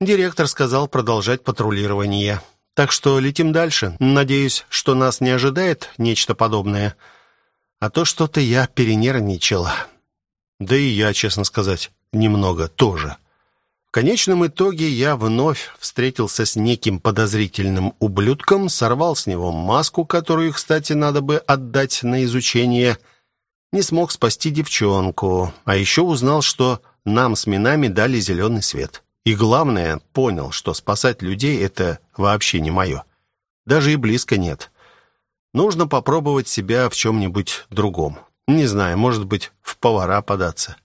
Директор сказал продолжать патрулирование. Так что летим дальше. Надеюсь, что нас не ожидает нечто подобное. А то что-то я перенервничала. Да и я, честно сказать, немного тоже. Конечном итоге я вновь встретился с неким подозрительным ублюдком, сорвал с него маску, которую, кстати, надо бы отдать на изучение. Не смог спасти девчонку, а еще узнал, что нам с минами дали зеленый свет. И главное, понял, что спасать людей это вообще не мое. Даже и близко нет. Нужно попробовать себя в чем-нибудь другом. Не знаю, может быть, в повара податься.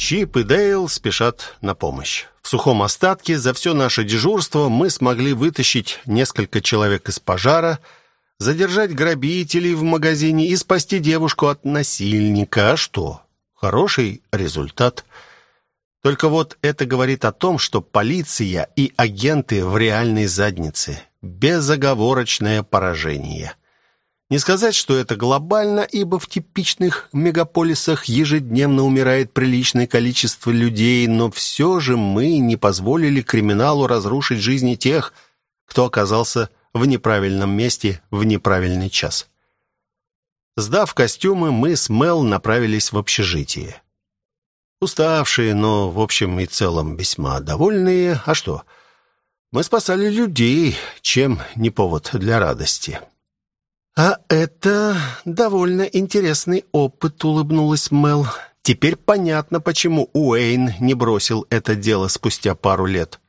Чип и Дейл спешат на помощь. В сухом остатке за все наше дежурство мы смогли вытащить несколько человек из пожара, задержать грабителей в магазине и спасти девушку от насильника. А что? Хороший результат. Только вот это говорит о том, что полиция и агенты в реальной заднице. Безоговорочное поражение. Не сказать, что это глобально, ибо в типичных мегаполисах ежедневно умирает приличное количество людей, но все же мы не позволили криминалу разрушить жизни тех, кто оказался в неправильном месте в неправильный час. Сдав костюмы, мы с Мел направились в общежитие. Уставшие, но в общем и целом весьма довольные. А что? Мы спасали людей, чем не повод для радости. А это довольно интересный опыт, улыбнулась Мел. Теперь понятно, почему Уэйн не бросил это дело спустя пару лет.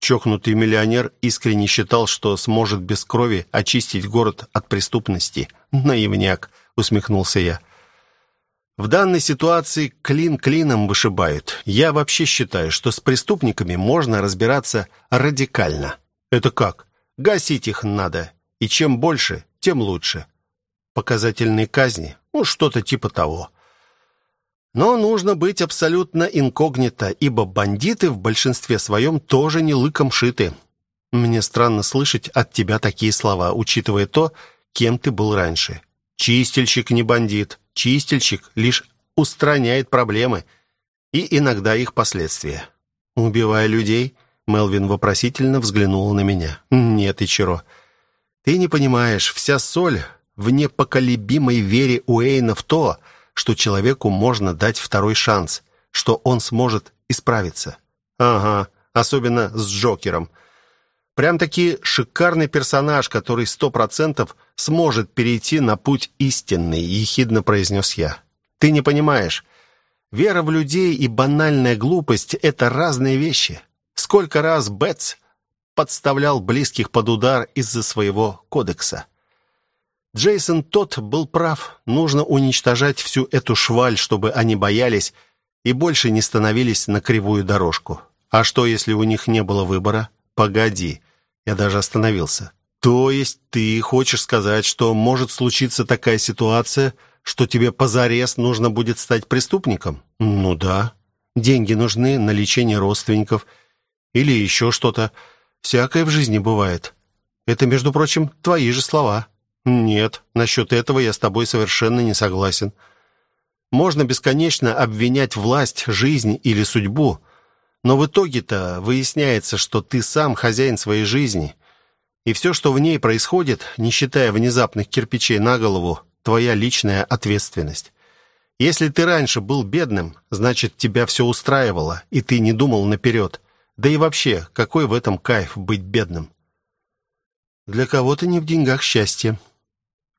Чокнутый миллионер искренне считал, что сможет без крови очистить город от преступности. Наивняк усмехнулся я. В данной ситуации клин клином вышибают. Я вообще считаю, что с преступниками можно разбираться радикально. Это как? Гасить их надо, и чем больше, тем лучше. Показательные казни, ну что-то типа того. Но нужно быть абсолютно инкогнито, ибо бандиты в большинстве своем тоже не лыком шиты. Мне странно слышать от тебя такие слова, учитывая то, кем ты был раньше. Чистильщик не бандит. Чистильщик лишь устраняет проблемы и иногда их последствия. Убивая людей, Мелвин вопросительно взглянула на меня. Нет, Ичиро. Ты не понимаешь, вся соль в непоколебимой вере Уэйна в то, что человеку можно дать второй шанс, что он сможет исправиться. Ага, особенно с Джокером. Прям-таки шикарный персонаж, который сто процентов сможет перейти на путь истинный, ехидно произнес я. Ты не понимаешь. Вера в людей и банальная глупость это разные вещи. Сколько раз Бетс подставлял близких под удар из-за своего кодекса. Джейсон тот был прав. Нужно уничтожать всю эту шваль, чтобы они боялись и больше не становились на кривую дорожку. А что, если у них не было выбора? Погоди. Я даже остановился. То есть ты хочешь сказать, что может случиться такая ситуация, что тебе позарез нужно будет стать преступником? Ну да. Деньги нужны на лечение родственников или еще что-то. Всякое в жизни бывает. Это, между прочим, твои же слова. Нет, насчет этого я с тобой совершенно не согласен. Можно бесконечно обвинять власть, жизнь или судьбу, но в итоге-то выясняется, что ты сам хозяин своей жизни, и все, что в ней происходит, не считая внезапных кирпичей на голову, твоя личная ответственность. Если ты раньше был бедным, значит, тебя все устраивало, и ты не думал наперед. Да и вообще, какой в этом кайф быть бедным? Для кого-то не в деньгах счастье.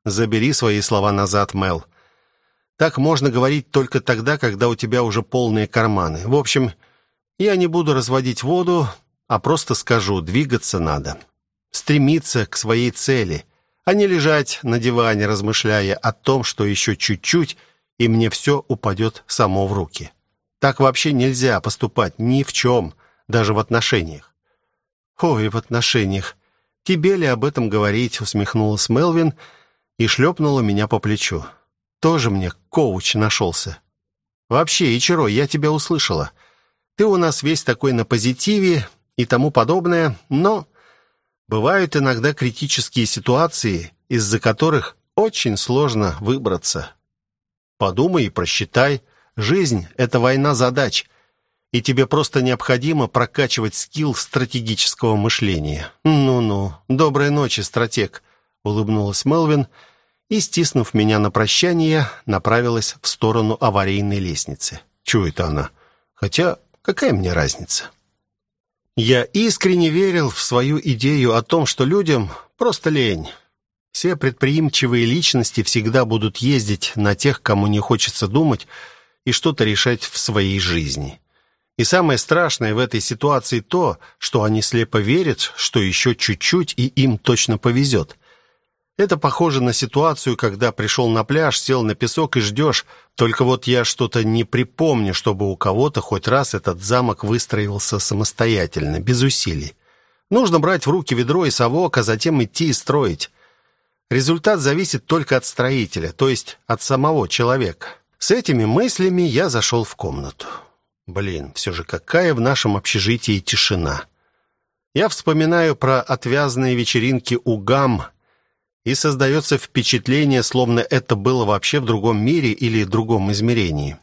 Забери свои слова назад, Мел. Так можно говорить только тогда, когда у тебя уже полные карманы. В общем, я не буду разводить воду, а просто скажу, двигаться надо стремиться к своей цели, а не лежать на диване, размышляя о том, что еще чуть-чуть, и мне все упадет само в руки. Так вообще нельзя поступать ни в чем, даже в отношениях. Ой, в отношениях. Тебе ли об этом говорить, усмехнулась Мелвин и шлепнула меня по плечу. Тоже мне коуч нашелся. Вообще, Ичиро, я тебя услышала. Ты у нас весь такой на позитиве и тому подобное, но бывают иногда критические ситуации, из-за которых очень сложно выбраться. Подумай и просчитай. Жизнь — это война задач, и тебе просто необходимо прокачивать скилл стратегического мышления. Ну-ну, доброй ночи, стратег, улыбнулась Мелвин и, стиснув меня на прощание, направилась в сторону аварийной лестницы. Чего это она? Хотя, какая мне разница? Я искренне верил в свою идею о том, что людям просто лень. Все предприимчивые личности всегда будут ездить на тех, кому не хочется думать и что-то решать в своей жизни. И самое страшное в этой ситуации то, что они слепо верят, что еще чуть-чуть и им точно повезет. Это похоже на ситуацию, когда пришел на пляж, сел на песок и ждешь. Только вот я что-то не припомню, чтобы у кого-то хоть раз этот замок выстроился самостоятельно, без усилий. Нужно брать в руки ведро и совок, а затем идти и строить. Результат зависит только от строителя, то есть от самого человека. С этими мыслями я зашел в комнату. Блин, все же какая в нашем общежитии тишина. Я вспоминаю про отвязные вечеринки у гам и создается впечатление, словно это было вообще в другом мире или другом измерении.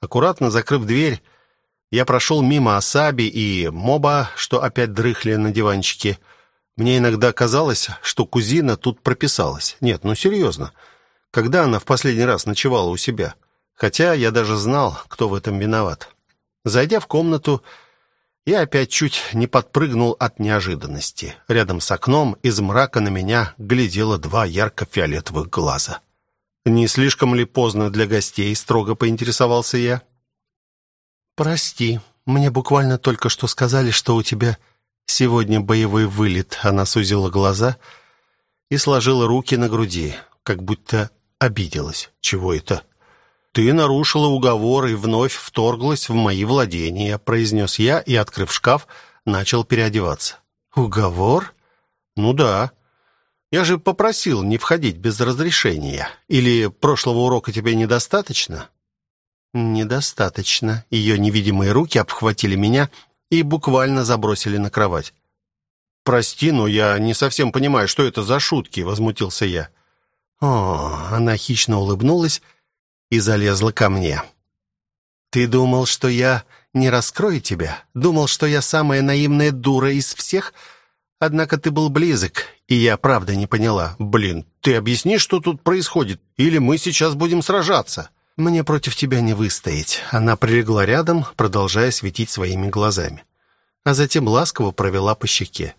Аккуратно закрыв дверь, я прошел мимо Асаби и Моба, что опять дрыхли на диванчике. Мне иногда казалось, что кузина тут прописалась. Нет, ну серьезно. Когда она в последний раз ночевала у себя? Хотя я даже знал, кто в этом виноват. Зайдя в комнату, я опять чуть не подпрыгнул от неожиданности. Рядом с окном из мрака на меня глядело два ярко-фиолетовых глаза. «Не слишком ли поздно для гостей?» — строго поинтересовался я. «Прости, мне буквально только что сказали, что у тебя сегодня боевой вылет». Она сузила глаза и сложила руки на груди, как будто обиделась. «Чего это?» «Ты нарушила уговор и вновь вторглась в мои владения», произнес я и, открыв шкаф, начал переодеваться. «Уговор? Ну да. Я же попросил не входить без разрешения. Или прошлого урока тебе недостаточно?» «Недостаточно». Ее невидимые руки обхватили меня и буквально забросили на кровать. «Прости, но я не совсем понимаю, что это за шутки», — возмутился я. О, она хищно улыбнулась и залезла ко мне. «Ты думал, что я не раскрою тебя? Думал, что я самая наивная дура из всех? Однако ты был близок, и я правда не поняла. Блин, ты объясни, что тут происходит, или мы сейчас будем сражаться?» «Мне против тебя не выстоять». Она прилегла рядом, продолжая светить своими глазами. А затем ласково провела по щеке.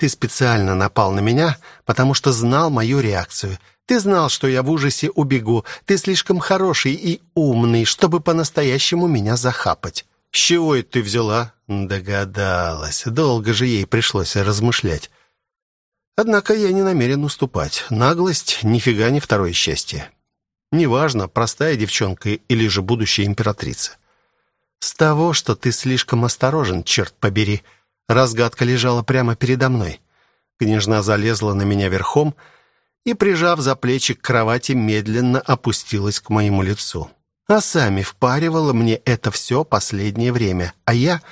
«Ты специально напал на меня, потому что знал мою реакцию. Ты знал, что я в ужасе убегу. Ты слишком хороший и умный, чтобы по-настоящему меня захапать. С чего это ты взяла? Догадалась. Долго же ей пришлось размышлять. Однако я не намерен уступать. Наглость нифига не второе счастье. Неважно, простая девчонка или же будущая императрица. С того, что ты слишком осторожен, черт побери. Разгадка лежала прямо передо мной. Княжна залезла на меня верхом и, прижав за плечи к кровати, медленно опустилась к моему лицу. А сами впаривала мне это все последнее время. А я...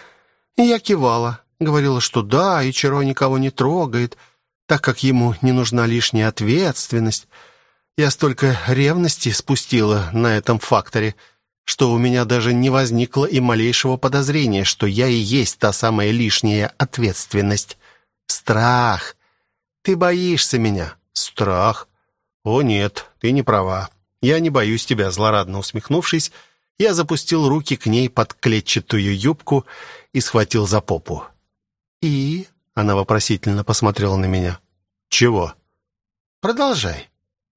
Я кивала, говорила, что да, и Ичиро никого не трогает, так как ему не нужна лишняя ответственность. Я столько ревности спустила на этом факторе, что у меня даже не возникло и малейшего подозрения, что я и есть та самая лишняя ответственность. Страх. Ты боишься меня, Страх? О нет, ты не права. Я не боюсь тебя, злорадно усмехнувшись, я запустил руки к ней под клетчатую юбку и схватил за попу. И она вопросительно посмотрела на меня. Чего? Продолжай.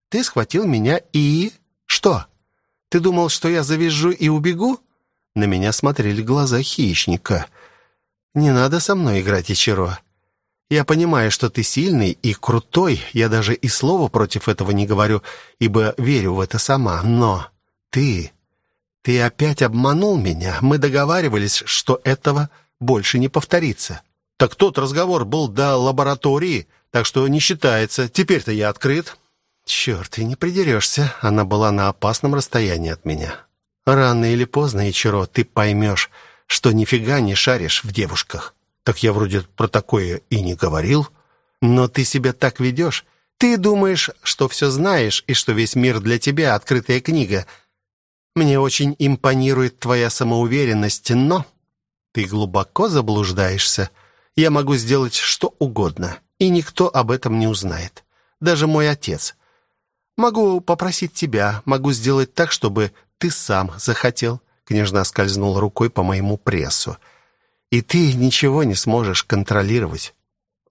Ты схватил меня и что? Ты думал, что я завяжу и убегу? На меня смотрели глаза хищника. Не надо со мной играть, Ичиро. Я понимаю, что ты сильный и крутой, я даже и слова против этого не говорю, ибо верю в это сама, но ты... Ты опять обманул меня. Мы договаривались, что этого больше не повторится. Так тот разговор был до лаборатории, так что не считается. Теперь-то я открыт. Черт, и не придерешься. Она была на опасном расстоянии от меня. Рано или поздно, Ичиро, ты поймешь, что нифига не шаришь в девушках. Так я вроде про такое и не говорил. Но ты себя так ведешь. Ты думаешь, что все знаешь и что весь мир для тебя открытая книга. Мне очень импонирует твоя самоуверенность, но ты глубоко заблуждаешься. Я могу сделать что угодно, и никто об этом не узнает. Даже мой отец. Могу попросить тебя, могу сделать так, чтобы ты сам захотел. Княжна скользнула рукой по моему прессу. И ты ничего не сможешь контролировать.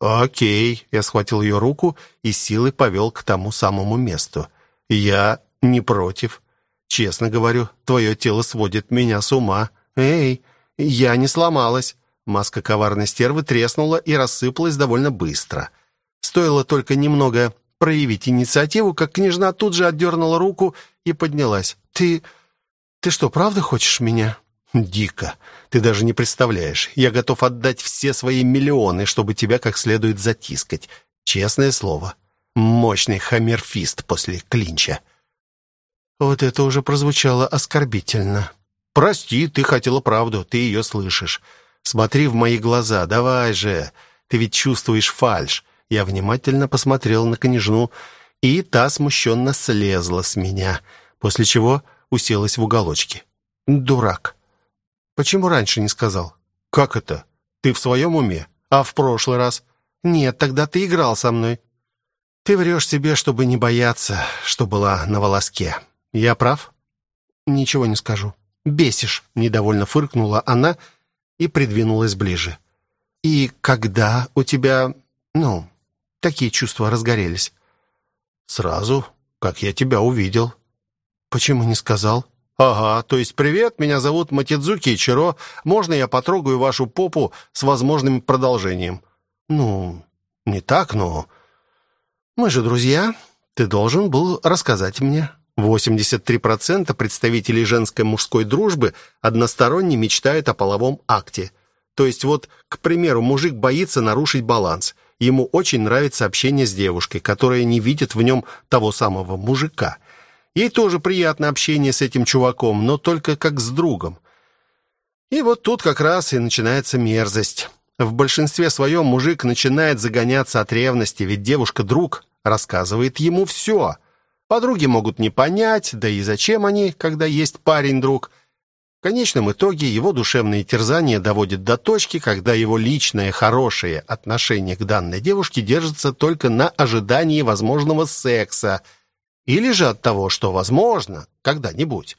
О'кей, я схватил ее руку и силой повел к тому самому месту. Я не против. Честно говорю, твое тело сводит меня с ума. Эй, я не сломалась. Маска коварной стервы треснула и рассыпалась довольно быстро. Стоило только немного проявить инициативу, как княжна тут же отдернула руку и поднялась. «Ты... ты что, правда хочешь меня?» «Дико. Ты даже не представляешь. Я готов отдать все свои миллионы, чтобы тебя как следует затискать. Честное слово. Мощный хаммерфист после клинча». «Вот это уже прозвучало оскорбительно». «Прости, ты хотела правду, ты ее слышишь. Смотри в мои глаза, давай же. Ты ведь чувствуешь фальшь. Я внимательно посмотрел на княжну, и та смущенно слезла с меня, после чего уселась в уголочке. «Дурак! Почему раньше не сказал?» «Как это? Ты в своем уме? А в прошлый раз?» «Нет, тогда ты играл со мной». «Ты врешь себе, чтобы не бояться, что была на волоске. Я прав?» «Ничего не скажу. Бесишь», — недовольно фыркнула она и придвинулась ближе. «И когда у тебя, ну, такие чувства разгорелись?» «Сразу, как я тебя увидел». «Почему не сказал?» «Ага, то есть привет, меня зовут Матидзуки Ичиро. Можно я потрогаю вашу попу с возможным продолжением?» «Ну, не так, но...» «Мы же друзья. Ты должен был рассказать мне». 83% представителей женской мужской дружбы односторонне мечтают о половом акте. То есть вот, к примеру, мужик боится нарушить баланс. Ему очень нравится общение с девушкой, которая не видит в нем того самого мужика. Ей тоже приятно общение с этим чуваком, но только как с другом. И вот тут как раз и начинается мерзость. В большинстве своем мужик начинает загоняться от ревности, ведь девушка-друг рассказывает ему все. Подруги могут не понять, да и зачем они, когда есть парень-друг – в конечном итоге его душевные терзания доводят до точки, когда его личное хорошее отношение к данной девушке держится только на ожидании возможного секса или же от того, что возможно когда-нибудь.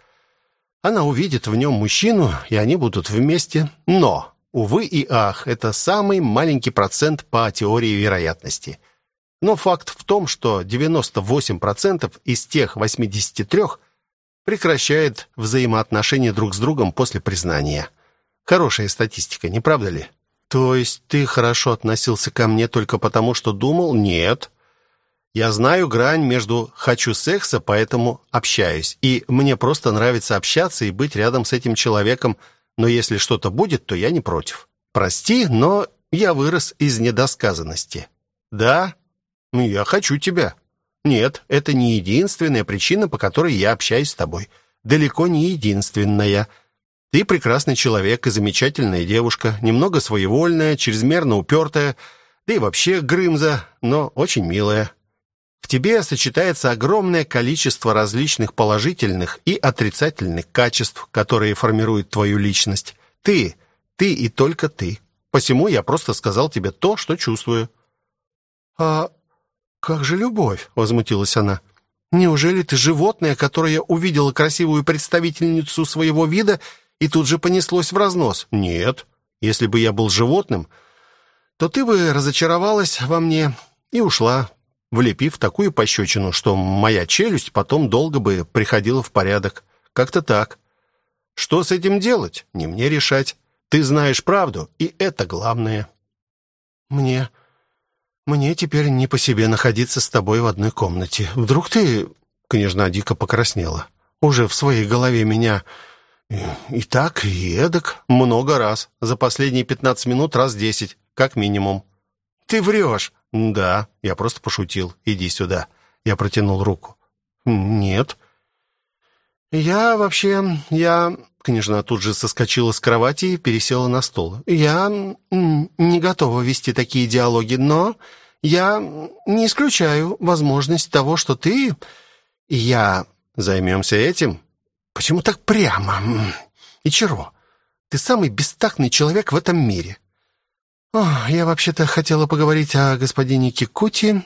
Она увидит в нем мужчину, и они будут вместе. Но, увы и ах, это самый маленький процент по теории вероятности. Но факт в том, что 98% из тех 83 прекращает взаимоотношения друг с другом после признания. Хорошая статистика, не правда ли? То есть ты хорошо относился ко мне только потому, что думал? Нет. Я знаю грань между «хочу секса», поэтому общаюсь. И мне просто нравится общаться и быть рядом с этим человеком, но если что-то будет, то я не против. Прости, но я вырос из недосказанности. Да, я хочу тебя. Нет, это не единственная причина, по которой я общаюсь с тобой. Далеко не единственная. Ты прекрасный человек и замечательная девушка, немного своевольная, чрезмерно упертая, да и вообще грымза, но очень милая. В тебе сочетается огромное количество различных положительных и отрицательных качеств, которые формируют твою личность. Ты, ты и только ты. Посему я просто сказал тебе то, что чувствую. А «Как же любовь?» — возмутилась она. «Неужели ты животное, которое увидело красивую представительницу своего вида и тут же понеслось в разнос?» «Нет. Если бы я был животным, то ты бы разочаровалась во мне и ушла, влепив такую пощечину, что моя челюсть потом долго бы приходила в порядок. Как-то так. Что с этим делать? Не мне решать. Ты знаешь правду, и это главное». «Мне мне теперь не по себе находиться с тобой в одной комнате. Вдруг ты...» Княжна дико покраснела. «Уже в своей голове меня...» «И так, и эдак. Много раз. За последние пятнадцать минут раз десять, как минимум». «Ты врешь!» «Да, я просто пошутил. Иди сюда». Я протянул руку. «Нет». «Я вообще... Я...» Княжна тут же соскочила с кровати и пересела на стол. «Я не готова вести такие диалоги, но я не исключаю возможность того, что ты и я займемся этим. Почему так прямо? Ичиро, ты самый бестактный человек в этом мире. О, я вообще-то хотела поговорить о господине Кикути.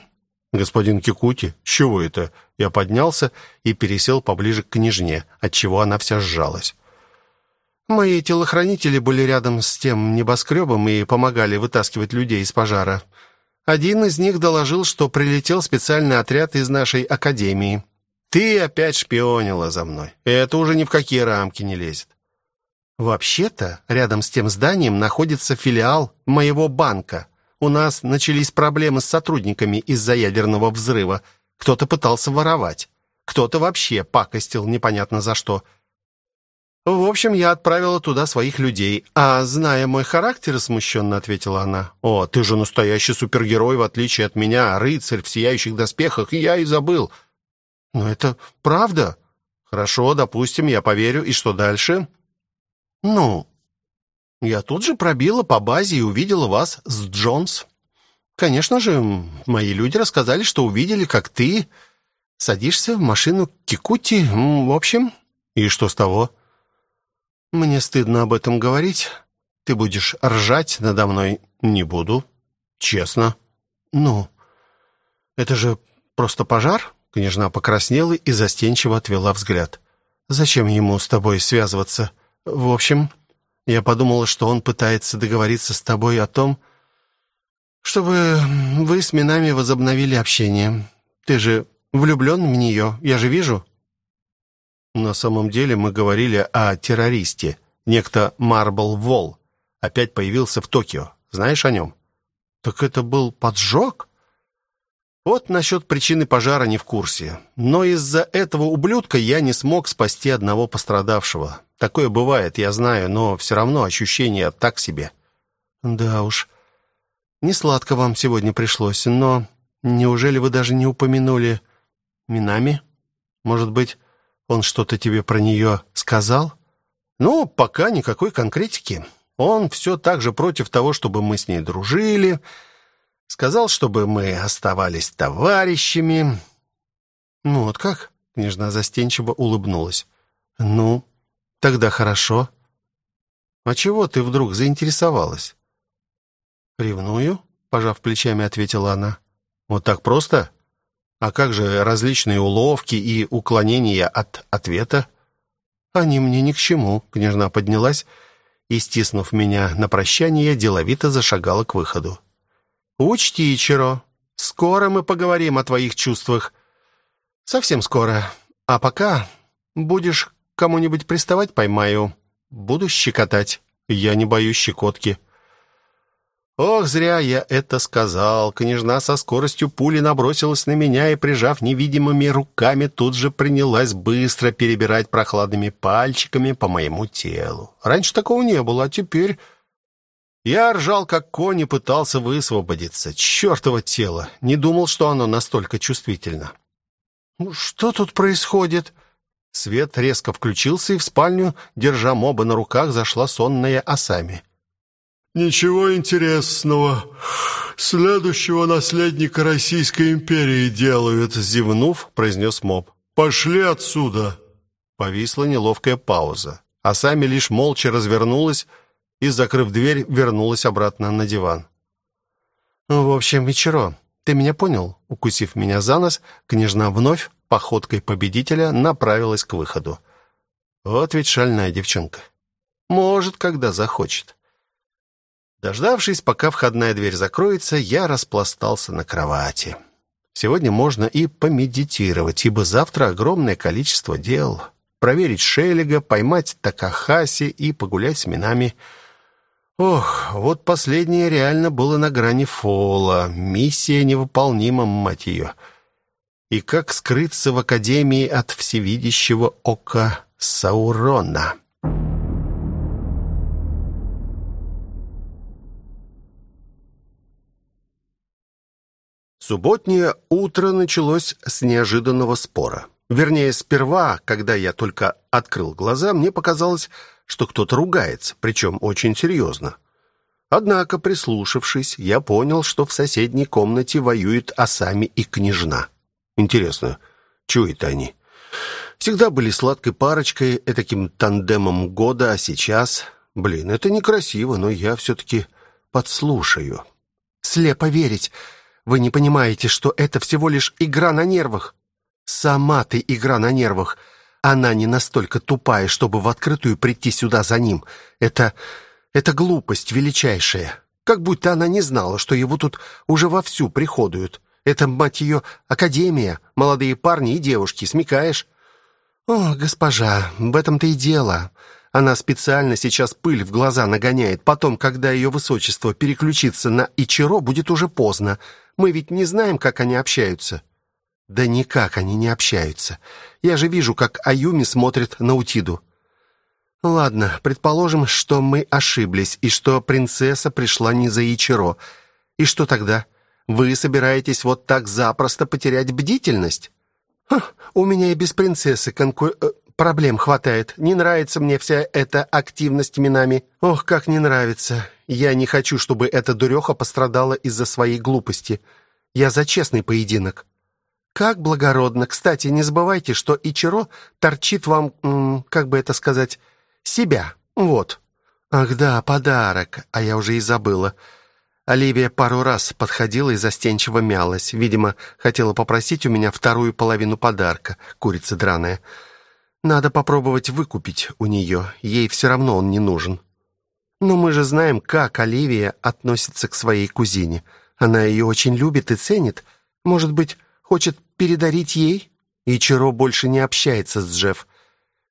Господин Кикути? С чего это? Я поднялся и пересел поближе к княжне, отчего она вся сжалась. Мои телохранители были рядом с тем небоскребом и помогали вытаскивать людей из пожара. Один из них доложил, что прилетел специальный отряд из нашей академии. Ты опять шпионила за мной. Это уже ни в какие рамки не лезет. Вообще-то, рядом с тем зданием находится филиал моего банка. У нас начались проблемы с сотрудниками из-за ядерного взрыва. Кто-то пытался воровать. Кто-то вообще пакостил непонятно за что. В общем, я отправила туда своих людей. А зная мой характер, смущенно ответила она. О, ты же настоящий супергерой, в отличие от меня, рыцарь в сияющих доспехах, я и забыл. Но это правда? Хорошо, допустим, я поверю. И что дальше? Ну, я тут же пробила по базе и увидела вас с Джонс. Конечно же, мои люди рассказали, что увидели, как ты садишься в машину Кикути. В общем, и что с того? Мне стыдно об этом говорить. Ты будешь ржать надо мной. Не буду. Честно. Ну, это же просто пожар. Княжна покраснела и застенчиво отвела взгляд. Зачем ему с тобой связываться? В общем, я подумала, что он пытается договориться с тобой о том, чтобы вы с Минами возобновили общение. Ты же влюблен в нее, я же вижу». На самом деле мы говорили о террористе. Некто Марбл Волл опять появился в Токио. Знаешь о нем? Так это был поджог? Вот насчет причины пожара не в курсе. Но из-за этого ублюдка я не смог спасти одного пострадавшего. Такое бывает, я знаю, но все равно ощущение так себе. Да уж. Не сладко вам сегодня пришлось, но неужели вы даже не упомянули Минами? Может быть, он что-то тебе про нее сказал? Ну, пока никакой конкретики. Он все так же против того, чтобы мы с ней дружили, Сказал, чтобы мы оставались товарищами. Ну вот как? Княжна застенчиво улыбнулась. Ну, тогда хорошо. А чего ты вдруг заинтересовалась? Ревную, пожав плечами, ответила она. Вот так просто? А как же различные уловки и уклонения от ответа? Они мне ни к чему. Княжна поднялась и, стиснув меня на прощание, деловито зашагала к выходу. Учти, Ичиро, скоро мы поговорим о твоих чувствах. Совсем скоро. А пока будешь кому-нибудь приставать, поймаю. Буду щекотать. Я не боюсь щекотки. Ох, зря я это сказал. Княжна со скоростью пули набросилась на меня и, прижав невидимыми руками, тут же принялась быстро перебирать прохладными пальчиками по моему телу. Раньше такого не было, а теперь я ржал, как конь, и пытался высвободиться. Чёртово тело! Не думал, что оно настолько чувствительно. «Ну, «Что тут происходит?» Свет резко включился, и в спальню, держа моба на руках, зашла сонная Асами. «Ничего интересного. Следующего наследника Российской империи делают», — зевнув, произнес моб. «Пошли отсюда». Повисла неловкая пауза. Асами лишь молча развернулась и, закрыв дверь, вернулась обратно на диван. «В общем, вечеро, ты меня понял?» Укусив меня за нос, княжна вновь, походкой победителя, направилась к выходу. Вот ведь шальная девчонка. Может, когда захочет. Дождавшись, пока входная дверь закроется, я распластался на кровати. Сегодня можно и помедитировать, ибо завтра огромное количество дел. Проверить Шеллига, поймать Такахаси и погулять с минами – Ох, вот последнее реально было на грани фола. Миссия невыполнима, мать ее. И как скрыться в Академии от всевидящего ока Саурона? Субботнее утро началось с неожиданного спора. Вернее, сперва, когда я только открыл глаза, мне показалось, что кто-то ругается, причем очень серьезно. Однако, прислушавшись, я понял, что в соседней комнате воюют Асами и княжна. Интересно, чего они? Всегда были сладкой парочкой, таким тандемом года, а сейчас... Блин, это некрасиво, но я все-таки подслушаю. Слепо верить. Вы не понимаете, что это всего лишь игра на нервах. Сама ты игра на нервах. Она не настолько тупая, чтобы в открытую прийти сюда за ним. Это... это глупость величайшая. Как будто она не знала, что его тут уже вовсю приходуют. Это, мать ее, академия, молодые парни и девушки, смекаешь? О, госпожа, в этом-то и дело. Она специально сейчас пыль в глаза нагоняет. Потом, когда ее высочество переключится на Ичиро, будет уже поздно. Мы ведь не знаем, как они общаются. Да никак они не общаются. Я же вижу, как Аюми смотрит на Утиду. Ладно, предположим, что мы ошиблись и что принцесса пришла не за Ичиро. И что тогда? Вы собираетесь вот так запросто потерять бдительность? Ха, у меня и без принцессы конкур... Э, проблем хватает. Не нравится мне вся эта активность Минами. Ох, как не нравится. Я не хочу, чтобы эта дуреха пострадала из-за своей глупости. Я за честный поединок. Как благородно. Кстати, не забывайте, что Ичиро торчит вам, как бы это сказать, себя. Вот. Ах да, подарок. А я уже и забыла. Оливия пару раз подходила и застенчиво мялась. Видимо, хотела попросить у меня вторую половину подарка, курица драная. Надо попробовать выкупить у нее. Ей все равно он не нужен. Но мы же знаем, как Оливия относится к своей кузине. Она ее очень любит и ценит. Может быть, хочет передарить ей? И Чиро больше не общается с Джефф.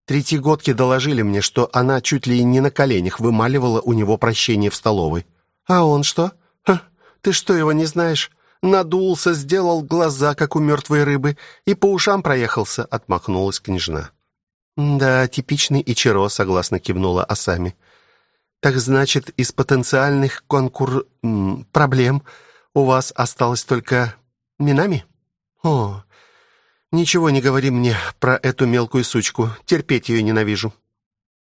Третьегодки доложили мне, что она чуть ли не на коленях вымаливала у него прощение в столовой. А он что? Ха, ты что, его не знаешь? Надулся, сделал глаза, как у мертвой рыбы, и по ушам проехался, отмахнулась княжна. «Да, типичный Ичиро», — согласно кивнула Асами. «Так значит, из потенциальных конкур... проблем у вас осталось только Минами?» «О, ничего не говори мне про эту мелкую сучку. Терпеть ее ненавижу».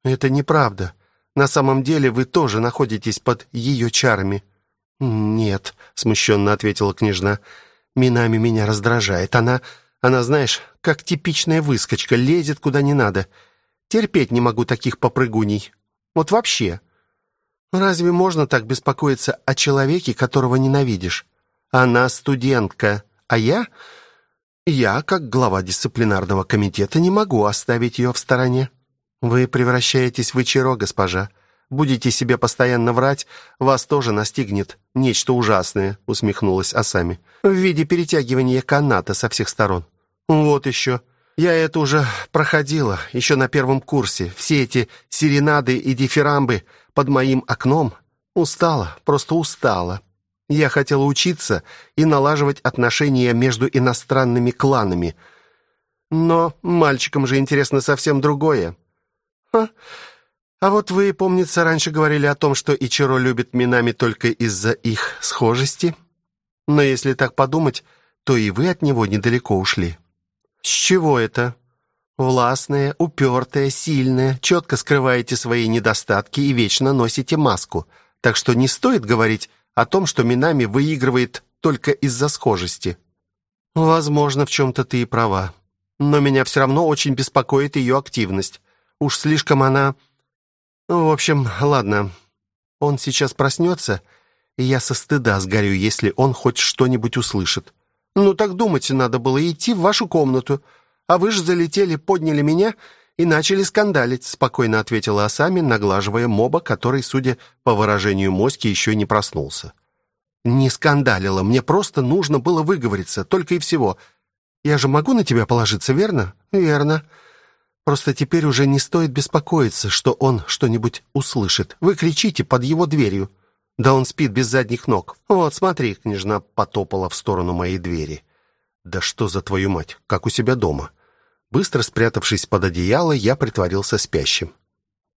«Это неправда. На самом деле вы тоже находитесь под ее чарами». «Нет», — смущенно ответила княжна. «Минами меня раздражает. Она...» Она, знаешь, как типичная выскочка, лезет куда не надо. Терпеть не могу таких попрыгуней. Вот вообще. Разве можно так беспокоиться о человеке, которого ненавидишь? Она студентка, а я... Я, как глава дисциплинарного комитета, не могу оставить ее в стороне. Вы превращаетесь в Ичиро, госпожа. Будете себе постоянно врать, вас тоже настигнет нечто ужасное, усмехнулась Асами. В виде перетягивания каната со всех сторон. «Вот еще. Я это уже проходила, еще на первом курсе. Все эти серенады и дифирамбы под моим окном. Устала, просто устала. Я хотела учиться и налаживать отношения между иностранными кланами. Но мальчикам же интересно совсем другое. Ха. А вот вы, помнится, раньше говорили о том, что Ичиро любит Минами только из-за их схожести. Но если так подумать, то и вы от него недалеко ушли. С чего это? Властная, упертая, сильная, четко скрываете свои недостатки и вечно носите маску. Так что не стоит говорить о том, что Минами выигрывает только из-за схожести. Возможно, в чем-то ты и права. Но меня все равно очень беспокоит ее активность. Уж слишком она... В общем, ладно. Он сейчас проснется, и я со стыда сгорю, если он хоть что-нибудь услышит. «Ну так думать надо было идти в вашу комнату. А вы же залетели, подняли меня и начали скандалить», спокойно ответила Асами, наглаживая моба, который, судя по выражению моськи, еще не проснулся. «Не скандалила, мне просто нужно было выговориться, только и всего. Я же могу на тебя положиться, верно?» «Верно. Просто теперь уже не стоит беспокоиться, что он что-нибудь услышит. Вы кричите под его дверью». Да он спит без задних ног. Вот, смотри, княжна потопала в сторону моей двери. Да что за твою мать, как у себя дома. Быстро спрятавшись под одеяло, я притворился спящим.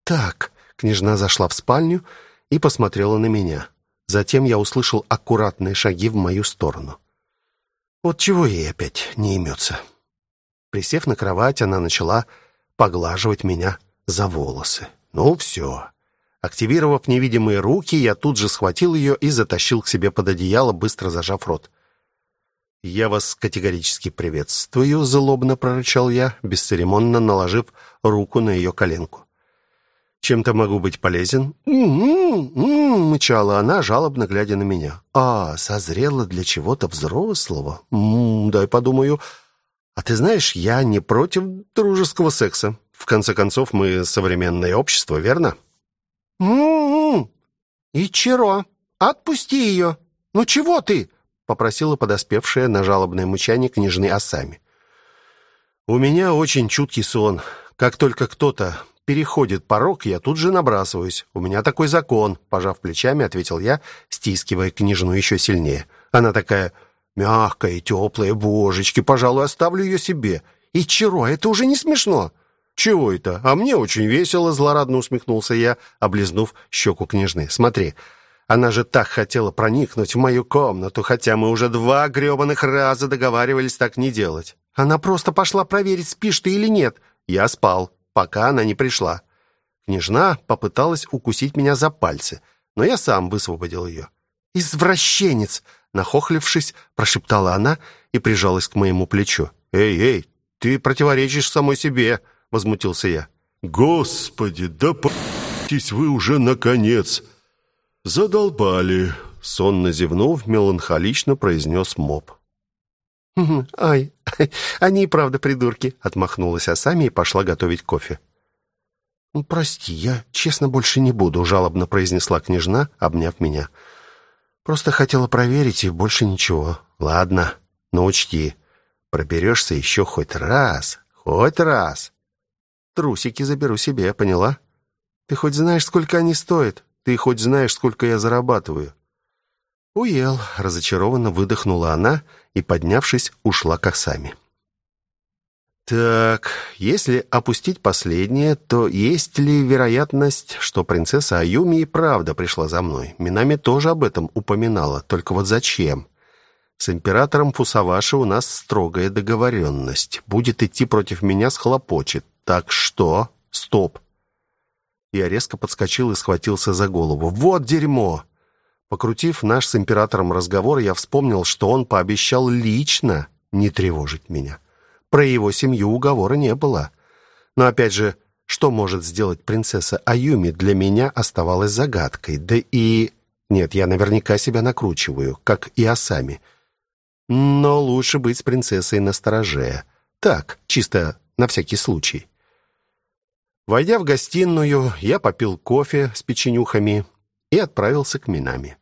Так, княжна зашла в спальню и посмотрела на меня. Затем я услышал аккуратные шаги в мою сторону. Вот чего ей опять не имется. Присев на кровать, она начала поглаживать меня за волосы. Ну все. Активировав невидимые руки, я тут же схватил ее и затащил к себе под одеяло, быстро зажав рот. «Я вас категорически приветствую», — злобно прорычал я, бесцеремонно наложив руку на ее коленку. «Чем-то могу быть полезен?» «М-м-м», мычала она, жалобно глядя на меня. «А, созрела для чего-то взрослого? М -м, дай подумаю. А ты знаешь, я не против дружеского секса. В конце концов, мы современное общество, верно?» «М-м-м, Ичиро, отпусти ее. Ну чего ты?» Попросила подоспевшая на жалобное мычание княжны Асами. «У меня очень чуткий сон. Как только кто-то переходит порог, я тут же набрасываюсь. У меня такой закон», — пожав плечами, ответил я, стискивая княжну еще сильнее. Она такая мягкая и теплая, божечки, пожалуй, оставлю ее себе. И чего, это уже не смешно. «Чего это? А мне очень весело», — злорадно усмехнулся я, облизнув щеку княжны. «Смотри, она же так хотела проникнуть в мою комнату, хотя мы уже два гребаных раза договаривались так не делать. Она просто пошла проверить, спишь ты или нет. Я спал, пока она не пришла. Княжна попыталась укусить меня за пальцы, но я сам высвободил ее. «Извращенец!» Нахохлившись, прошептала она и прижалась к моему плечу. «Эй, эй, ты противоречишь самой себе!» Возмутился я. «Господи, да по***тесь вы уже наконец!» «Задолбали!» — сонно зевнув, меланхолично произнес моб. «Ай, они и правда придурки!» — отмахнулась Асами и пошла готовить кофе. «Ну, «Прости, я честно больше не буду», — жалобно произнесла княжна, обняв меня. «Просто хотела проверить, и больше ничего. Ладно, но учти, проберешься еще хоть раз, хоть раз. Трусики заберу себе, поняла? Ты хоть знаешь, сколько они стоят?» Ты хоть знаешь, сколько я зарабатываю?» «Уел», — разочарованно выдохнула она и, поднявшись, ушла к Оксаме. «Так, если опустить последнее, то есть ли вероятность, что принцесса Аюми и правда пришла за мной? Минами тоже об этом упоминала, только вот зачем?» С императором Фусаваши у нас строгая договоренность. Будет идти против меня, схлопочет. Так что? Стоп. Я резко подскочил и схватился за голову. «Вот дерьмо!» Покрутив наш с императором разговор, я вспомнил, что он пообещал лично не тревожить меня. Про его семью уговора не было. Но опять же, что может сделать принцесса Аюми, для меня оставалось загадкой. Да и... Нет, я наверняка себя накручиваю, как и Асами. Но лучше быть с принцессой настороже. Так, чисто на всякий случай. Войдя в гостиную, я попил кофе с печенюхами и отправился к Минами.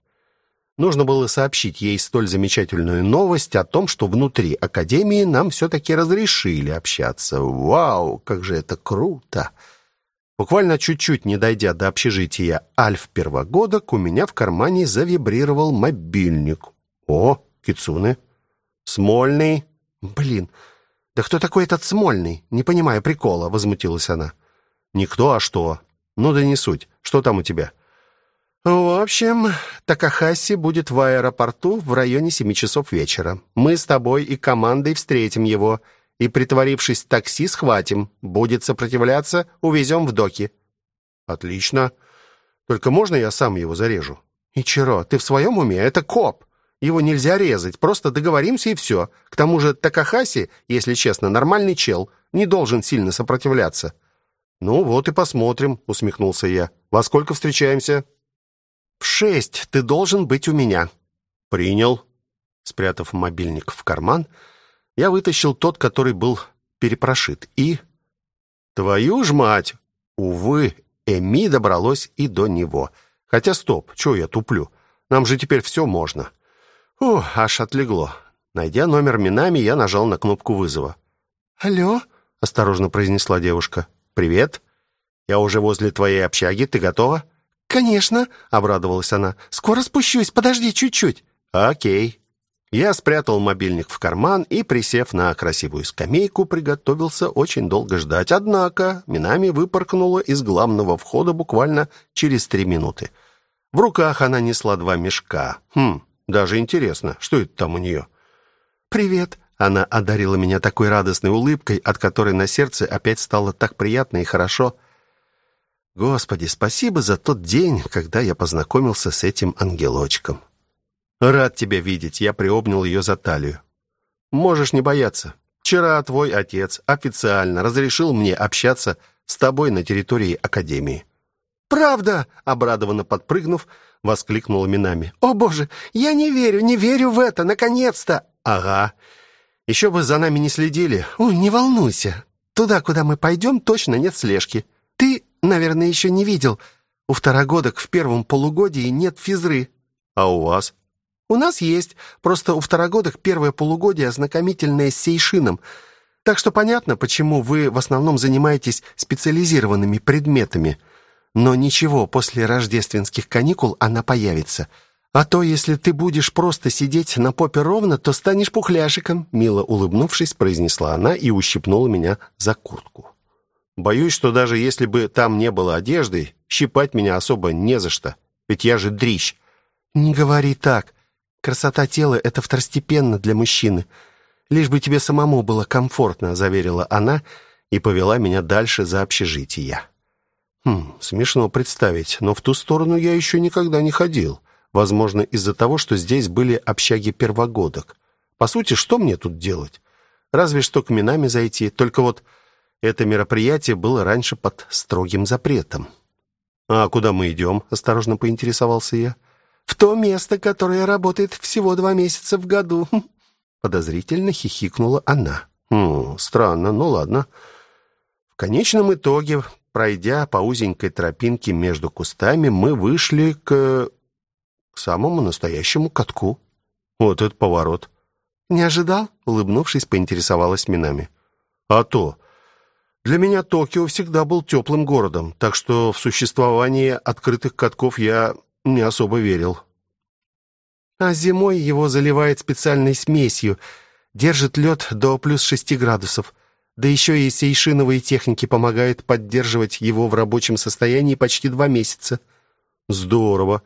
Нужно было сообщить ей столь замечательную новость о том, что внутри академии нам все-таки разрешили общаться. Вау, как же это круто! Буквально чуть-чуть не дойдя до общежития Альф первогодок, у меня в кармане завибрировал мобильник. О, Кицуне. Смольный. Блин, да кто такой этот Смольный? Не понимаю прикола, возмутилась она. Никто, а что? Ну да не суть. Что там у тебя? В общем, Такахаси будет в аэропорту в районе семи часов вечера. Мы с тобой и командой встретим его и, притворившись такси, схватим. Будет сопротивляться, увезем в доки. Отлично. Только можно я сам его зарежу? Ичиро, ты в своем уме? Это коп. Его нельзя резать, просто договоримся и все. К тому же Такахаси, если честно, нормальный чел, не должен сильно сопротивляться. «Ну вот и посмотрим», — усмехнулся я. «Во сколько встречаемся?» «В шесть ты должен быть у меня». «Принял». Спрятав мобильник в карман, я вытащил тот, который был перепрошит, и... «Твою ж мать!» Увы, Эми добралось и до него. Хотя стоп, чего я туплю? Нам же теперь все можно. О, аж отлегло. Найдя номер Минами, я нажал на кнопку вызова. «Алло?» — осторожно произнесла девушка. «Привет. Я уже возле твоей общаги. Ты готова?» «Конечно», — обрадовалась она. «Скоро спущусь. Подожди чуть-чуть». «Окей». Я спрятал мобильник в карман и, присев на красивую скамейку, приготовился очень долго ждать. Однако Минами выпоркнула из главного входа буквально через три минуты. В руках она несла два мешка. Хм, даже интересно, что это там у нее? «Привет», Она одарила меня такой радостной улыбкой, от которой на сердце опять стало так приятно и хорошо. Господи, спасибо за тот день, когда я познакомился с этим ангелочком. Рад тебя видеть, я приобнял ее за талию. Можешь не бояться. Вчера твой отец официально разрешил мне общаться с тобой на территории академии. Правда? обрадованно подпрыгнув, воскликнула Минами. О, боже, я не верю, не верю в это, наконец-то. Ага. Еще бы за нами не следили. Ой, не волнуйся. Туда, куда мы пойдем, точно нет слежки. Ты, наверное, еще не видел. У второгодок в первом полугодии нет физры. А у вас? У нас есть. Просто у второгодок первое полугодие ознакомительное с сейшином. Так что понятно, почему вы в основном занимаетесь специализированными предметами. Но ничего, после рождественских каникул она появится. А то, если ты будешь просто сидеть на попе ровно, то станешь пухляшиком, мило улыбнувшись, произнесла она и ущипнула меня за куртку. Боюсь, что даже если бы там не было одежды, щипать меня особо не за что. Ведь я же дрищ. Не говори так. Красота тела это второстепенно для мужчины. Лишь бы тебе самому было комфортно, заверила она и повела меня дальше за общежитие. Хм, смешно представить, но в ту сторону я еще никогда не ходил. Возможно, из-за того, что здесь были общаги первогодок. По сути, что мне тут делать? Разве что к Минами зайти. Только вот это мероприятие было раньше под строгим запретом. «А куда мы идем?» — осторожно поинтересовался я. «В то место, которое работает всего два месяца в году». Подозрительно хихикнула она. «Хм, странно, ну ладно». В конечном итоге, пройдя по узенькой тропинке между кустами, мы вышли к к самому настоящему катку. Вот этот поворот. Не ожидал? улыбнувшись, поинтересовалась Минами. А то для меня Токио всегда был теплым городом, так что в существование открытых катков я не особо верил. А зимой его заливает специальной смесью, держит лед до плюс шести градусов. Да еще и сейшиновые техники помогают поддерживать его в рабочем состоянии почти два месяца. Здорово.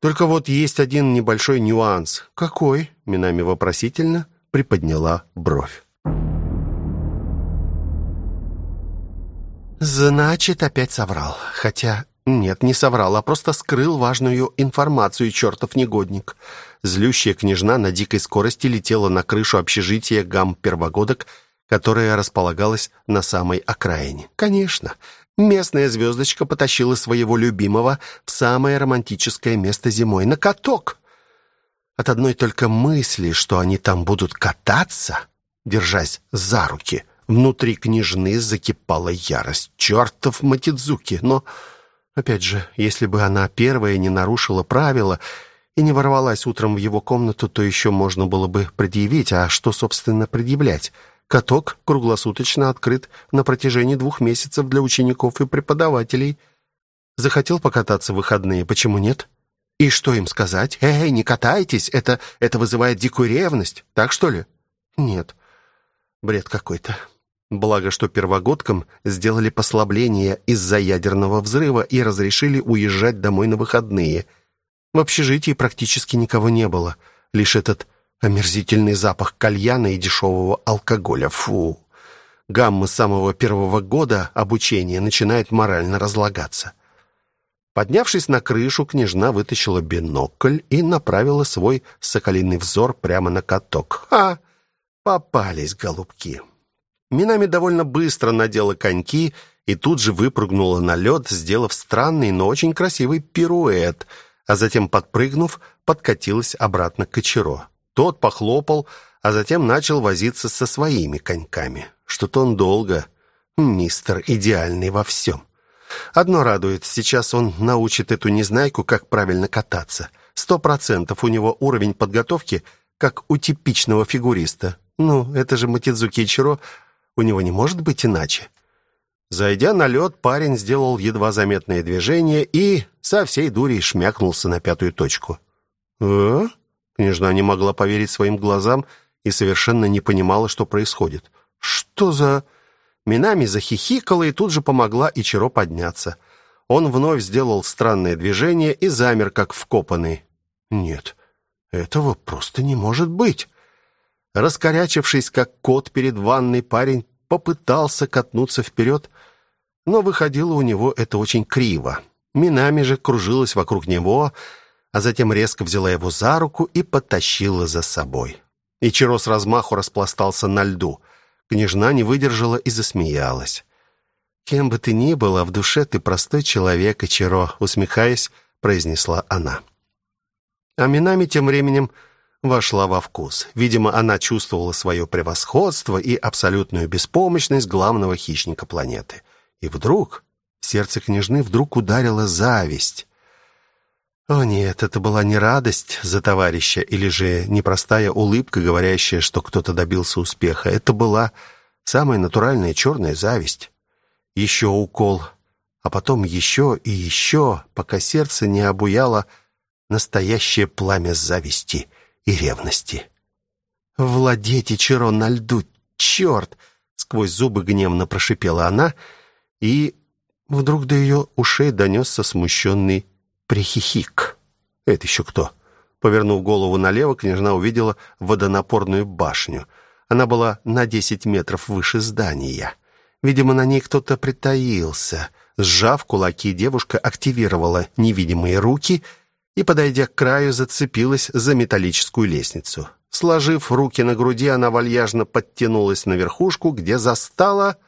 Только вот есть один небольшой нюанс. Какой? Минами вопросительно приподняла бровь. Значит, опять соврал. Хотя нет, не соврал, а просто скрыл важную информацию, чертов негодник. Злющая княжна на дикой скорости летела на крышу общежития гам первогодок, которое располагалось на самой окраине. Конечно, Местная звездочка потащила своего любимого в самое романтическое место зимой на каток. От одной только мысли, что они там будут кататься, держась за руки, внутри княжны закипала ярость. Чертов Матидзуки! Но, опять же, если бы она первая не нарушила правила и не ворвалась утром в его комнату, то еще можно было бы предъявить. А что, собственно, предъявлять? Каток круглосуточно открыт на протяжении двух месяцев для учеников и преподавателей. Захотел покататься в выходные, почему нет? И что им сказать? Эй, не катайтесь, это это вызывает дикую ревность. Так что ли? Нет. Бред какой-то. Благо, что первогодкам сделали послабление из-за ядерного взрыва и разрешили уезжать домой на выходные. В общежитии практически никого не было, лишь этот Омерзительный запах кальяна и дешевого алкоголя. Фу. Гамма самого первого года обучения начинает морально разлагаться. Поднявшись на крышу, княжна вытащила бинокль и направила свой соколиный взор прямо на каток. Ха! Попались голубки. Минами довольно быстро надела коньки и тут же выпрыгнула на лед, сделав странный, но очень красивый пируэт, а затем, подпрыгнув, подкатилась обратно к Ичиро. Тот похлопал, а затем начал возиться со своими коньками. Что-то он долго. Мистер идеальный во всем. Одно радует, сейчас он научит эту незнайку, как правильно кататься. Сто процентов у него уровень подготовки, как у типичного фигуриста. Ну, это же Матидзуки Ичиро, у него не может быть иначе. Зайдя на лед, парень сделал едва заметное движение и со всей дури шмякнулся на пятую точку. «А?» Княжна не могла поверить своим глазам и совершенно не понимала, что происходит. «Что за...» Минами захихикала и тут же помогла Ичиро подняться. Он вновь сделал странное движение и замер, как вкопанный. «Нет, этого просто не может быть!» Раскорячившись, как кот перед ванной, парень попытался катнуться вперед, но выходило у него это очень криво. Минами же кружилась вокруг него, а затем резко взяла его за руку и потащила за собой. Ичиро с размаху распластался на льду. Княжна не выдержала и засмеялась. «Кем бы ты ни была, в душе ты простой человек, Ичиро», усмехаясь, произнесла она. А Минами тем временем вошла во вкус. Видимо, она чувствовала свое превосходство и абсолютную беспомощность главного хищника планеты. И вдруг в сердце княжны вдруг ударила зависть. О нет, это была не радость за товарища или же непростая улыбка, говорящая, что кто-то добился успеха. Это была самая натуральная черная зависть. Еще укол, а потом еще и еще, пока сердце не обуяло настоящее пламя зависти и ревности. «Владеть Ичиро на льду, черт!» Сквозь зубы гневно прошипела она, и вдруг до ее ушей донесся смущенный прихихик. «Это еще кто?» Повернув голову налево, княжна увидела водонапорную башню. Она была на десять метров выше здания. Видимо, на ней кто-то притаился. Сжав кулаки, девушка активировала невидимые руки и, подойдя к краю, зацепилась за металлическую лестницу. Сложив руки на груди, она вальяжно подтянулась на верхушку, где застала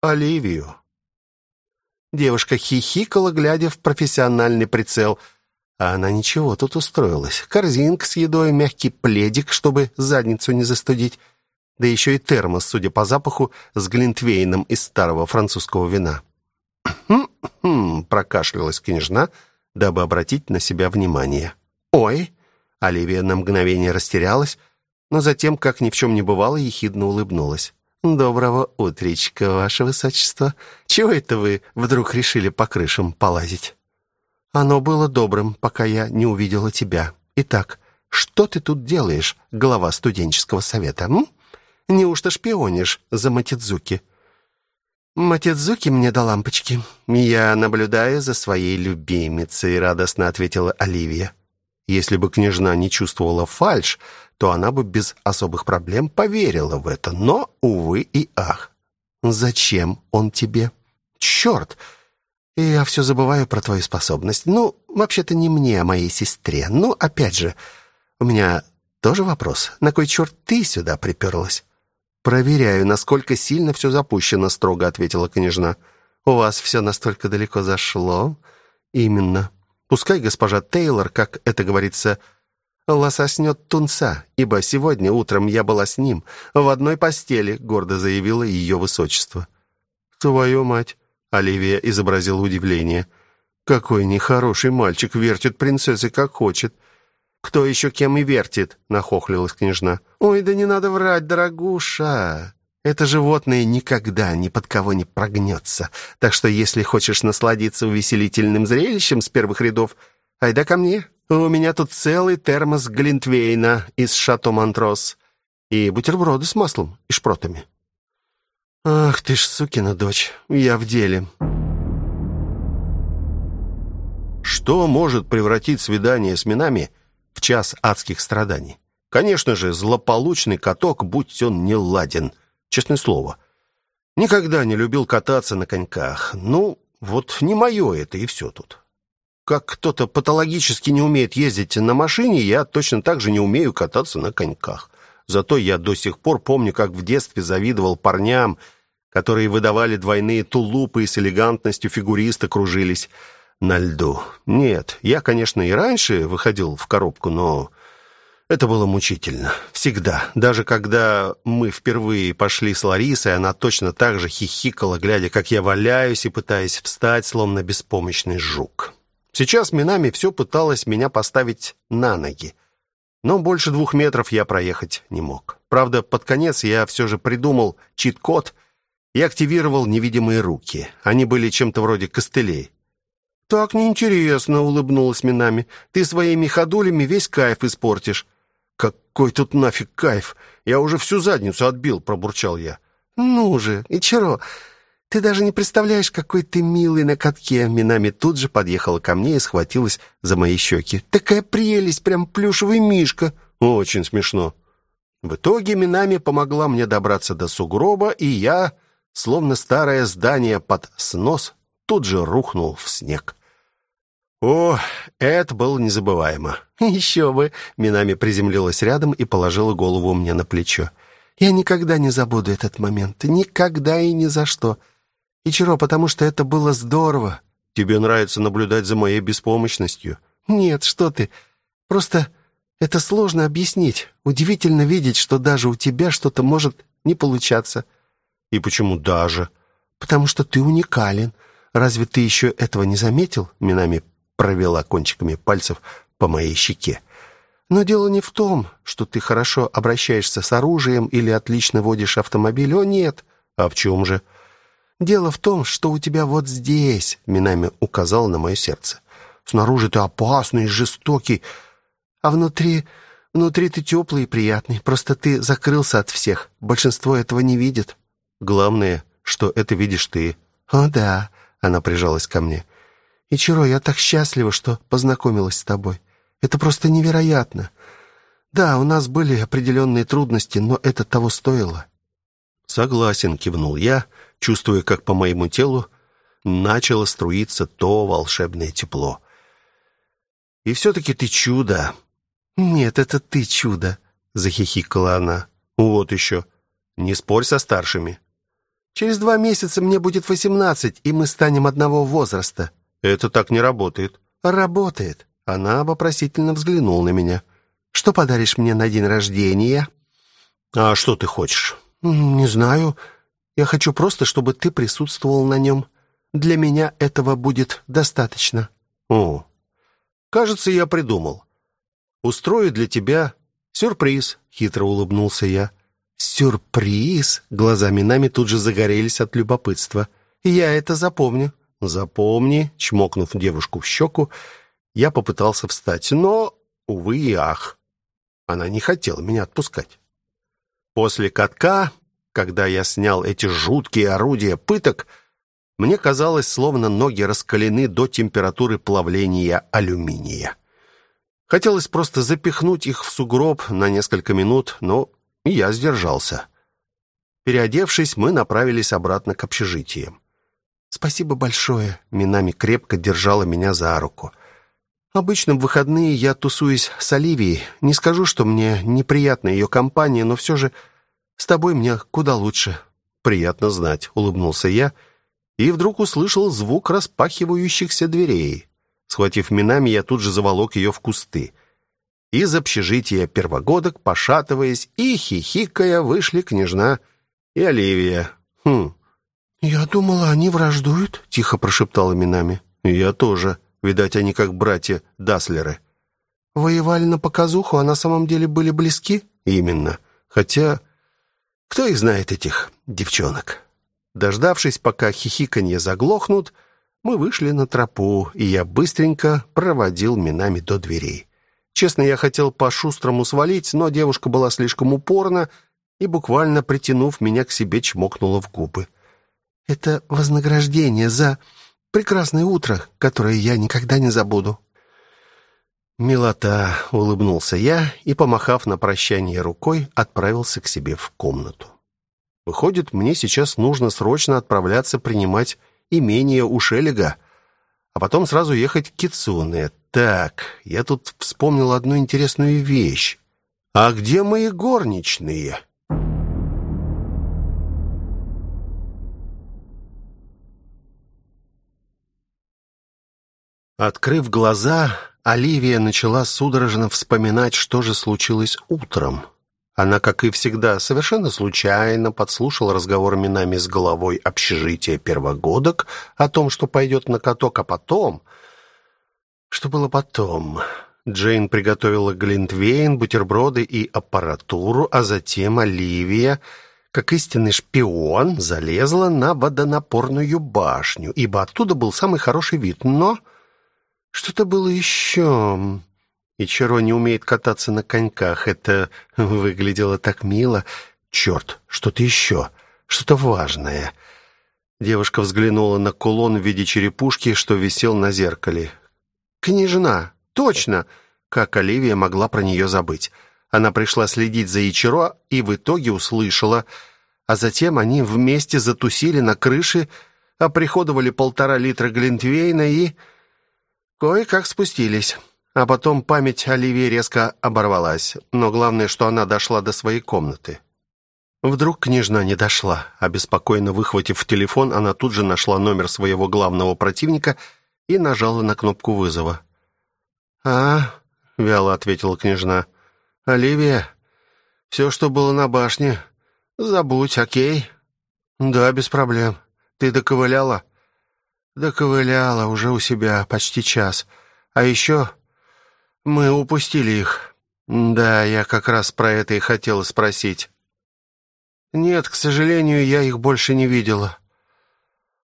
Оливию. Девушка хихикала, глядя в профессиональный прицел. А она ничего тут устроилась. Корзинка с едой, мягкий пледик, чтобы задницу не застудить. Да еще и термос, судя по запаху, с глинтвейном из старого французского вина. «Хм-хм», прокашлялась княжна, дабы обратить на себя внимание. «Ой!» Оливия на мгновение растерялась, но затем, как ни в чем не бывало, ехидно улыбнулась. «Доброго утречка, ваше высочество. Чего это вы вдруг решили по крышам полазить?» «Оно было добрым, пока я не увидела тебя. Итак, что ты тут делаешь, глава студенческого совета, м? Неужто шпионишь за Матидзуки?» «Матидзуки мне до лампочки. Я наблюдаю за своей любимицей», — радостно ответила Оливия. Если бы княжна не чувствовала фальшь, то она бы без особых проблем поверила в это. Но, увы и ах. «Зачем он тебе?» «Черт! Я все забываю про твою способность. Ну, вообще-то не мне, а моей сестре. Ну, опять же, у меня тоже вопрос. На кой черт ты сюда приперлась?» «Проверяю, насколько сильно все запущено», — строго ответила княжна. «У вас все настолько далеко зашло?» «Именно. Пускай госпожа Тейлор, как это говорится, лососнет тунца, ибо сегодня утром я была с ним в одной постели», — гордо заявила ее высочество. «Твою мать!» — Оливия изобразила удивление. «Какой нехороший мальчик вертит принцессы как хочет. «Кто еще кем и вертит?» — нахохлилась княжна. «Ой, да не надо врать, дорогуша!» Это животное никогда ни под кого не прогнется. Так что если хочешь насладиться увеселительным зрелищем с первых рядов, айда ко мне. У меня тут целый термос Глинтвейна из Шато Монтрос и бутерброды с маслом и шпротами. Ах ты ж сукина дочь, я в деле. Что может превратить свидание с минами в час адских страданий. Конечно же, злополучный каток, будь он не ладен, честное слово. Никогда не любил кататься на коньках. Ну, вот не мое это, и все тут. Как кто-то патологически не умеет ездить на машине, я точно так же не умею кататься на коньках. Зато я до сих пор помню, как в детстве завидовал парням, которые выдавали двойные тулупы и с элегантностью фигуриста кружились на льду. Нет, я, конечно, и раньше выходил в коробку, но это было мучительно. Всегда. Даже когда мы впервые пошли с Ларисой, она точно так же хихикала, глядя, как я валяюсь и пытаясь встать, словно беспомощный жук. Сейчас Минами все пыталась меня поставить на ноги. Но больше двух метров я проехать не мог. Правда, под конец я все же придумал чит-код и активировал невидимые руки. Они были чем-то вроде костылей. «Так неинтересно», — улыбнулась Минами. «Ты своими ходулями весь кайф испортишь». «Какой тут нафиг кайф? Я уже всю задницу отбил», — пробурчал я. «Ну же, Ичиро, ты даже не представляешь, какой ты милый на катке». Минами тут же подъехала ко мне и схватилась за мои щеки. «Такая прелесть, прям плюшевый мишка». «Очень смешно». В итоге Минами помогла мне добраться до сугроба, и я, словно старое здание под снос, тут же рухнул в снег. О, это было незабываемо. Еще бы. Минами приземлилась рядом и положила голову мне на плечо. Я никогда не забуду этот момент. Никогда и ни за что. Ичиро, потому что это было здорово. Тебе нравится наблюдать за моей беспомощностью? Нет, что ты. Просто это сложно объяснить. Удивительно видеть, что даже у тебя что-то может не получаться. И почему даже? Потому что ты уникален. Разве ты еще этого не заметил? Минами провела кончиками пальцев по моей щеке. Но дело не в том, что ты хорошо обращаешься с оружием или отлично водишь автомобиль. О, нет. А в чем же? Дело в том, что у тебя вот здесь, Минами указал на мое сердце. Снаружи ты опасный, жестокий, а внутри... Внутри ты теплый и приятный. Просто ты закрылся от всех. Большинство этого не видит. Главное, что это видишь ты. О, да. Она прижалась ко мне. Ичиро, я так счастлива, что познакомилась с тобой. Это просто невероятно. Да, у нас были определенные трудности, но это того стоило. Согласен, кивнул я, чувствуя, как по моему телу начало струиться то волшебное тепло. И все-таки ты чудо. Нет, это ты чудо, захихикала она. Вот еще. Не спорь со старшими. Через два месяца мне будет восемнадцать, и мы станем одного возраста. Это так не работает. Работает. Она вопросительно взглянула на меня. Что подаришь мне на день рождения? А что ты хочешь? Не знаю. Я хочу просто, чтобы ты присутствовал на нем. Для меня этого будет достаточно. О. Кажется, я придумал. Устрою для тебя сюрприз, хитро улыбнулся я. Сюрприз? Глаза Минами тут же загорелись от любопытства. Я это запомню. Запомни, чмокнув девушку в щеку, я попытался встать, но, увы и ах, она не хотела меня отпускать. После катка, когда я снял эти жуткие орудия пыток, мне казалось, словно ноги раскалены до температуры плавления алюминия. Хотелось просто запихнуть их в сугроб на несколько минут, но я сдержался. Переодевшись, мы направились обратно к общежитиям. «Спасибо большое», — Минами крепко держала меня за руку. «Обычно в выходные я тусуюсь с Оливией. Не скажу, что мне неприятна ее компания, но все же с тобой мне куда лучше». «Приятно знать», — улыбнулся я, и вдруг услышал звук распахивающихся дверей. Схватив Минами, я тут же заволок ее в кусты. Из общежития первогодок, пошатываясь и хихикая, вышли княжна и Оливия. «Хм, «Я думала, они враждуют», — тихо прошептала Минами. «Я тоже. Видать, они как братья Даслеры». «Воевали на показуху, а на самом деле были близки?» «Именно. Хотя, кто их знает, этих девчонок?» Дождавшись, пока хихиканье заглохнут, мы вышли на тропу, и я быстренько проводил Минами до дверей. Честно, я хотел по-шустрому свалить, но девушка была слишком упорна и, буквально притянув меня к себе, чмокнула в губы. Это вознаграждение за прекрасное утро, которое я никогда не забуду. Милота, улыбнулся я и, помахав на прощание рукой, отправился к себе в комнату. Выходит, мне сейчас нужно срочно отправляться принимать имение у Шелега, а потом сразу ехать к Кицуне. Так, я тут вспомнил одну интересную вещь. А где мои горничные? Открыв глаза, Оливия начала судорожно вспоминать, что же случилось утром. Она, как и всегда, совершенно случайно подслушала разговор Минами с головой общежития первогодок о том, что пойдет на каток, а потом... Что было потом? Джейн приготовила глинтвейн, бутерброды и аппаратуру, а затем Оливия, как истинный шпион, залезла на водонапорную башню, ибо оттуда был самый хороший вид, но... Что-то было еще. Ичиро не умеет кататься на коньках. Это выглядело так мило. Черт, что-то еще. Что-то важное. Девушка взглянула на кулон в виде черепушки, что висел на зеркале. «Княжна! Точно!» Как Оливия могла про нее забыть? Она пришла следить за Ичиро и в итоге услышала, а затем они вместе затусили на крыше, оприходовали полтора литра глинтвейна и кое-как спустились. А потом память Оливии резко оборвалась, но главное, что она дошла до своей комнаты. Вдруг княжна не дошла. Обеспокоенно выхватив телефон, она тут же нашла номер своего главного противника и нажала на кнопку вызова. «А?» — вяло ответила княжна. «Оливия, все, что было на башне, забудь, окей?» «Да, без проблем. Ты доковыляла?» «Доковыляла уже у себя почти час. А еще мы упустили их. Да, я как раз про это и хотела спросить. Нет, к сожалению, я их больше не видела.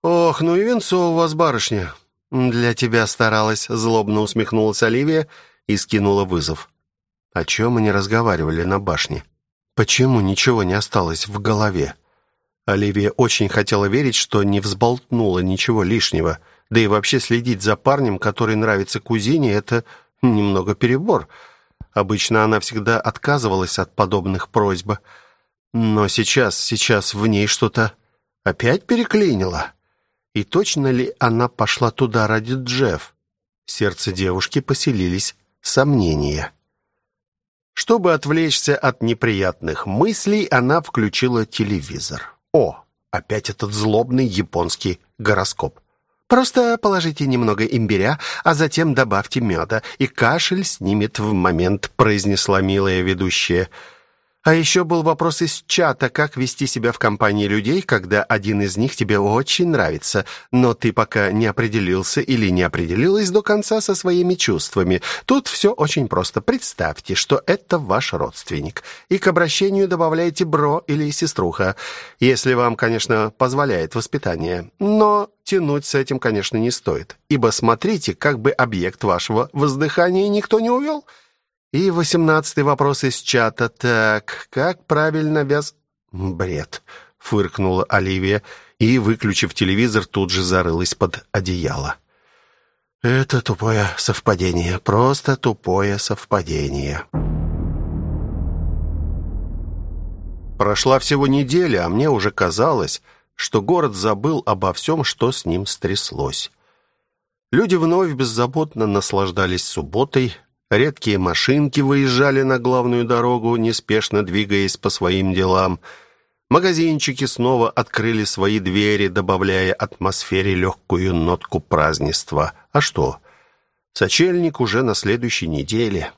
Ох, ну и венцо у вас, барышня. Для тебя старалась, злобно усмехнулась Оливия и скинула вызов. О чем они разговаривали на башне? Почему ничего не осталось в голове? Оливия очень хотела верить, что не взболтнула ничего лишнего. Да и вообще следить за парнем, который нравится кузине, это Немного перебор. Обычно она всегда отказывалась от подобных просьб. Но сейчас, сейчас в ней что-то опять переклинило. И точно ли она пошла туда ради Джефф? В сердце девушки поселились сомнения. Чтобы отвлечься от неприятных мыслей, она включила телевизор. О, опять этот злобный японский гороскоп. Просто положите немного имбиря, а затем добавьте меда, и кашель снимет в момент», — произнесла милая ведущая. А еще был вопрос из чата, как вести себя в компании людей, когда один из них тебе очень нравится, но ты пока не определился или не определилась до конца со своими чувствами. Тут все очень просто. Представьте, что это ваш родственник, и к обращению добавляете бро или сеструха, если вам, конечно, позволяет воспитание. Но тянуть с этим, конечно, не стоит, ибо смотрите, как бы объект вашего воздыхания никто не увел — и восемнадцатый вопрос из чата. Так, как правильно вяз... Бред, фыркнула Оливия и, выключив телевизор, тут же зарылась под одеяло. Это тупое совпадение, просто тупое совпадение. Прошла всего неделя, а мне уже казалось, что город забыл обо всем, что с ним стряслось. Люди вновь беззаботно наслаждались субботой, Редкие машинки выезжали на главную дорогу, неспешно двигаясь по своим делам. Магазинчики снова открыли свои двери, добавляя атмосфере легкую нотку празднества. А что? Сочельник уже на следующей неделе.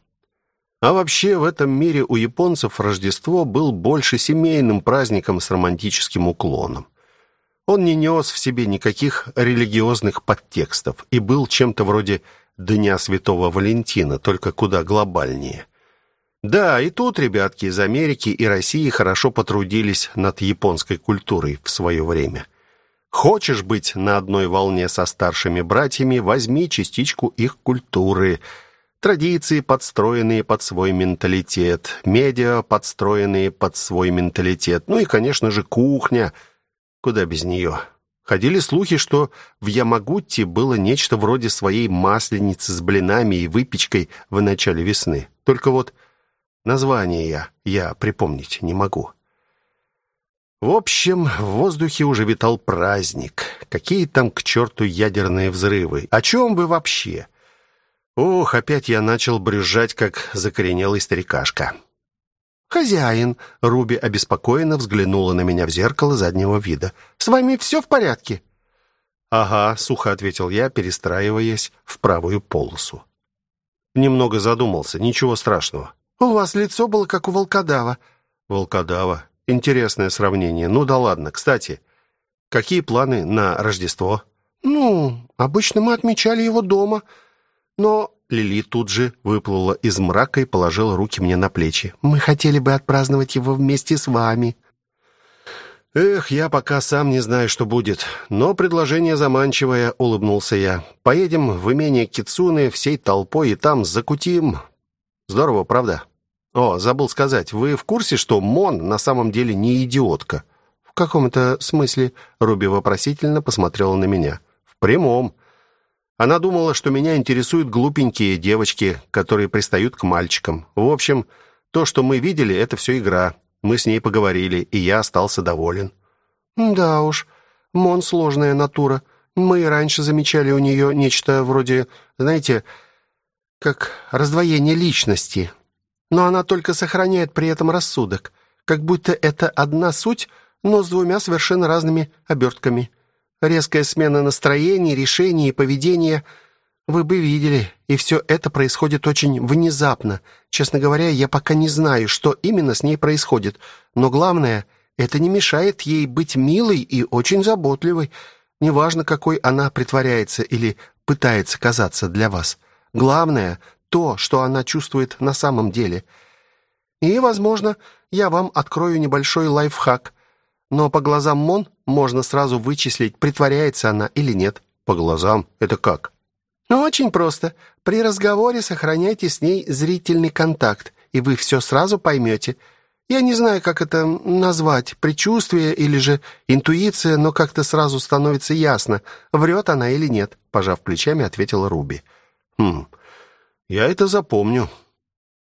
А вообще в этом мире у японцев Рождество был больше семейным праздником с романтическим уклоном. Он не нес в себе никаких религиозных подтекстов и был чем-то вроде Дня Святого Валентина, только куда глобальнее. Да, и тут ребятки из Америки и России хорошо потрудились над японской культурой в свое время. Хочешь быть на одной волне со старшими братьями, возьми частичку их культуры. Традиции, подстроенные под свой менталитет, медиа, подстроенные под свой менталитет, ну и, конечно же, кухня. Куда без нее? Ходили слухи, что в Ямагутте было нечто вроде своей масленицы с блинами и выпечкой в начале весны. Только вот название я, я припомнить не могу. В общем, в воздухе уже витал праздник. Какие там к черту ядерные взрывы? О чем бы вообще? Ох, опять я начал брюзжать, как закоренелый старикашка. «Хозяин!» — Руби обеспокоенно взглянула на меня в зеркало заднего вида. «С вами все в порядке?» «Ага», — сухо ответил я, перестраиваясь в правую полосу. Немного задумался, ничего страшного. «У вас лицо было как у волкодава». «Волкодава? Интересное сравнение. Ну да ладно. Кстати, какие планы на Рождество?» «Ну, обычно мы отмечали его дома, но Лили тут же выплыла из мрака и положила руки мне на плечи. «Мы хотели бы отпраздновать его вместе с вами». «Эх, я пока сам не знаю, что будет. Но предложение заманчивое», — улыбнулся я. «Поедем в имение Кицуны всей толпой и там закутим. Здорово, правда?» «О, забыл сказать, вы в курсе, что Мон на самом деле не идиотка?» «В каком-то смысле?» — Руби вопросительно посмотрела на меня. «В прямом. Она думала, что меня интересуют глупенькие девочки, которые пристают к мальчикам. В общем, То, что мы видели, это все игра. Мы с ней поговорили, и я остался доволен». «Да уж, Мон сложная натура. Мы и раньше замечали у нее нечто вроде, знаете, как раздвоение личности. Но она только сохраняет при этом рассудок, как будто это одна суть, но с двумя совершенно разными обертками. Резкая смена настроений, решений и поведения вы бы видели, и все это происходит очень внезапно. Честно говоря, я пока не знаю, что именно с ней происходит, но главное, это не мешает ей быть милой и очень заботливой. Неважно, какой она притворяется или пытается казаться для вас. Главное то, что она чувствует на самом деле. И, возможно, я вам открою небольшой лайфхак. Но по глазам Мон можно сразу вычислить, притворяется она или нет. По глазам? Это как? Ну, очень просто. При разговоре сохраняйте с ней зрительный контакт, и вы все сразу поймете. Я не знаю, как это назвать, предчувствие или же интуиция, но как-то сразу становится ясно, врет она или нет, пожав плечами, ответила Руби. Хм. Я это запомню.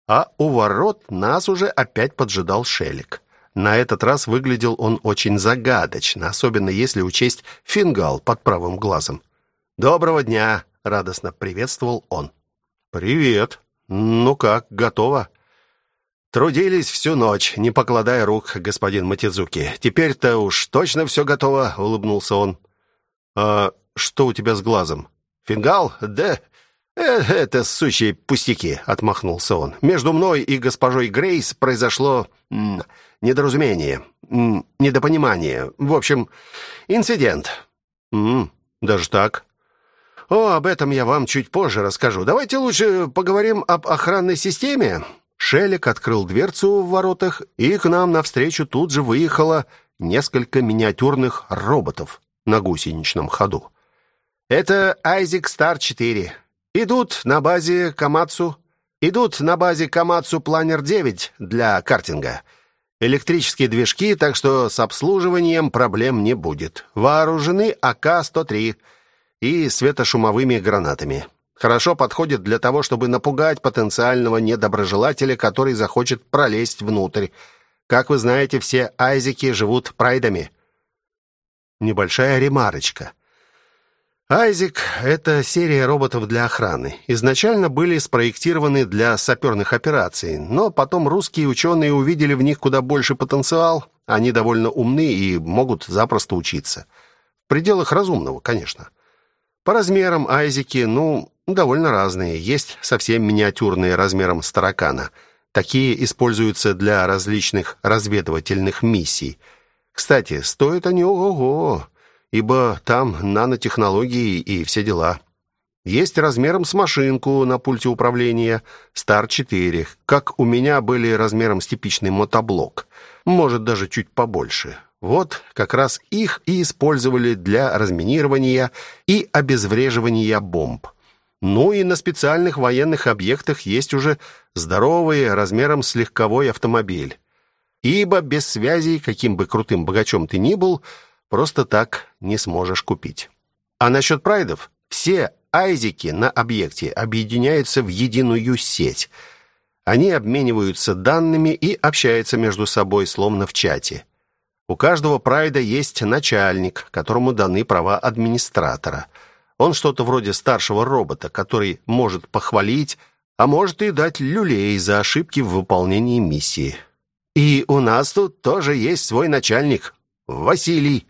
А у ворот нас уже опять поджидал Шелик. На этот раз выглядел он очень загадочно, особенно если учесть фингал под правым глазом. «Доброго дня!» — радостно приветствовал он. «Привет! Ну как, готово?» «Трудились всю ночь, не покладая рук, господин Матидзуки. Теперь-то уж точно все готово», — улыбнулся он. «А что у тебя с глазом?» «Фингал? Да «Это сущие пустяки», — отмахнулся он. «Между мной и госпожой Грейс произошло м, недоразумение, м, недопонимание. В общем, инцидент». «М, даже так?» «О, об этом я вам чуть позже расскажу. Давайте лучше поговорим об охранной системе». Шелик открыл дверцу в воротах, и к нам навстречу тут же выехало несколько миниатюрных роботов на гусеничном ходу. Это Айзек Стар 4. Идут на базе Камацу. Идут на базе Камацу Планер 9 для картинга. Электрические движки, так что с обслуживанием проблем не будет. Вооружены АК-103 и светошумовыми гранатами. Хорошо подходит для того, чтобы напугать потенциального недоброжелателя, который захочет пролезть внутрь. Как вы знаете, все айзики живут прайдами. Небольшая ремарочка. Айзик — это серия роботов для охраны. Изначально были спроектированы для саперных операций, но потом русские ученые увидели в них куда больше потенциал. Они довольно умны и могут запросто учиться. В пределах разумного, конечно. По размерам айзики, ну, довольно разные. Есть совсем миниатюрные размером с таракана. Такие используются для различных разведывательных миссий. Кстати, стоят они ого-го ибо там нанотехнологии и все дела. Есть размером с машинку на пульте управления, Стар 4, как у меня были размером с типичный мотоблок, может даже чуть побольше. Вот как раз их и использовали для разминирования и обезвреживания бомб. Ну и на специальных военных объектах есть уже здоровые размером с легковой автомобиль. Ибо без связи, каким бы крутым богачом ты ни был, просто так не сможешь купить. А насчет прайдов, все айзики на объекте объединяются в единую сеть. Они обмениваются данными и общаются между собой, словно в чате. У каждого прайда есть начальник, которому даны права администратора. Он что-то вроде старшего робота, который может похвалить, а может и дать люлей за ошибки в выполнении миссии. И у нас тут тоже есть свой начальник, Василий.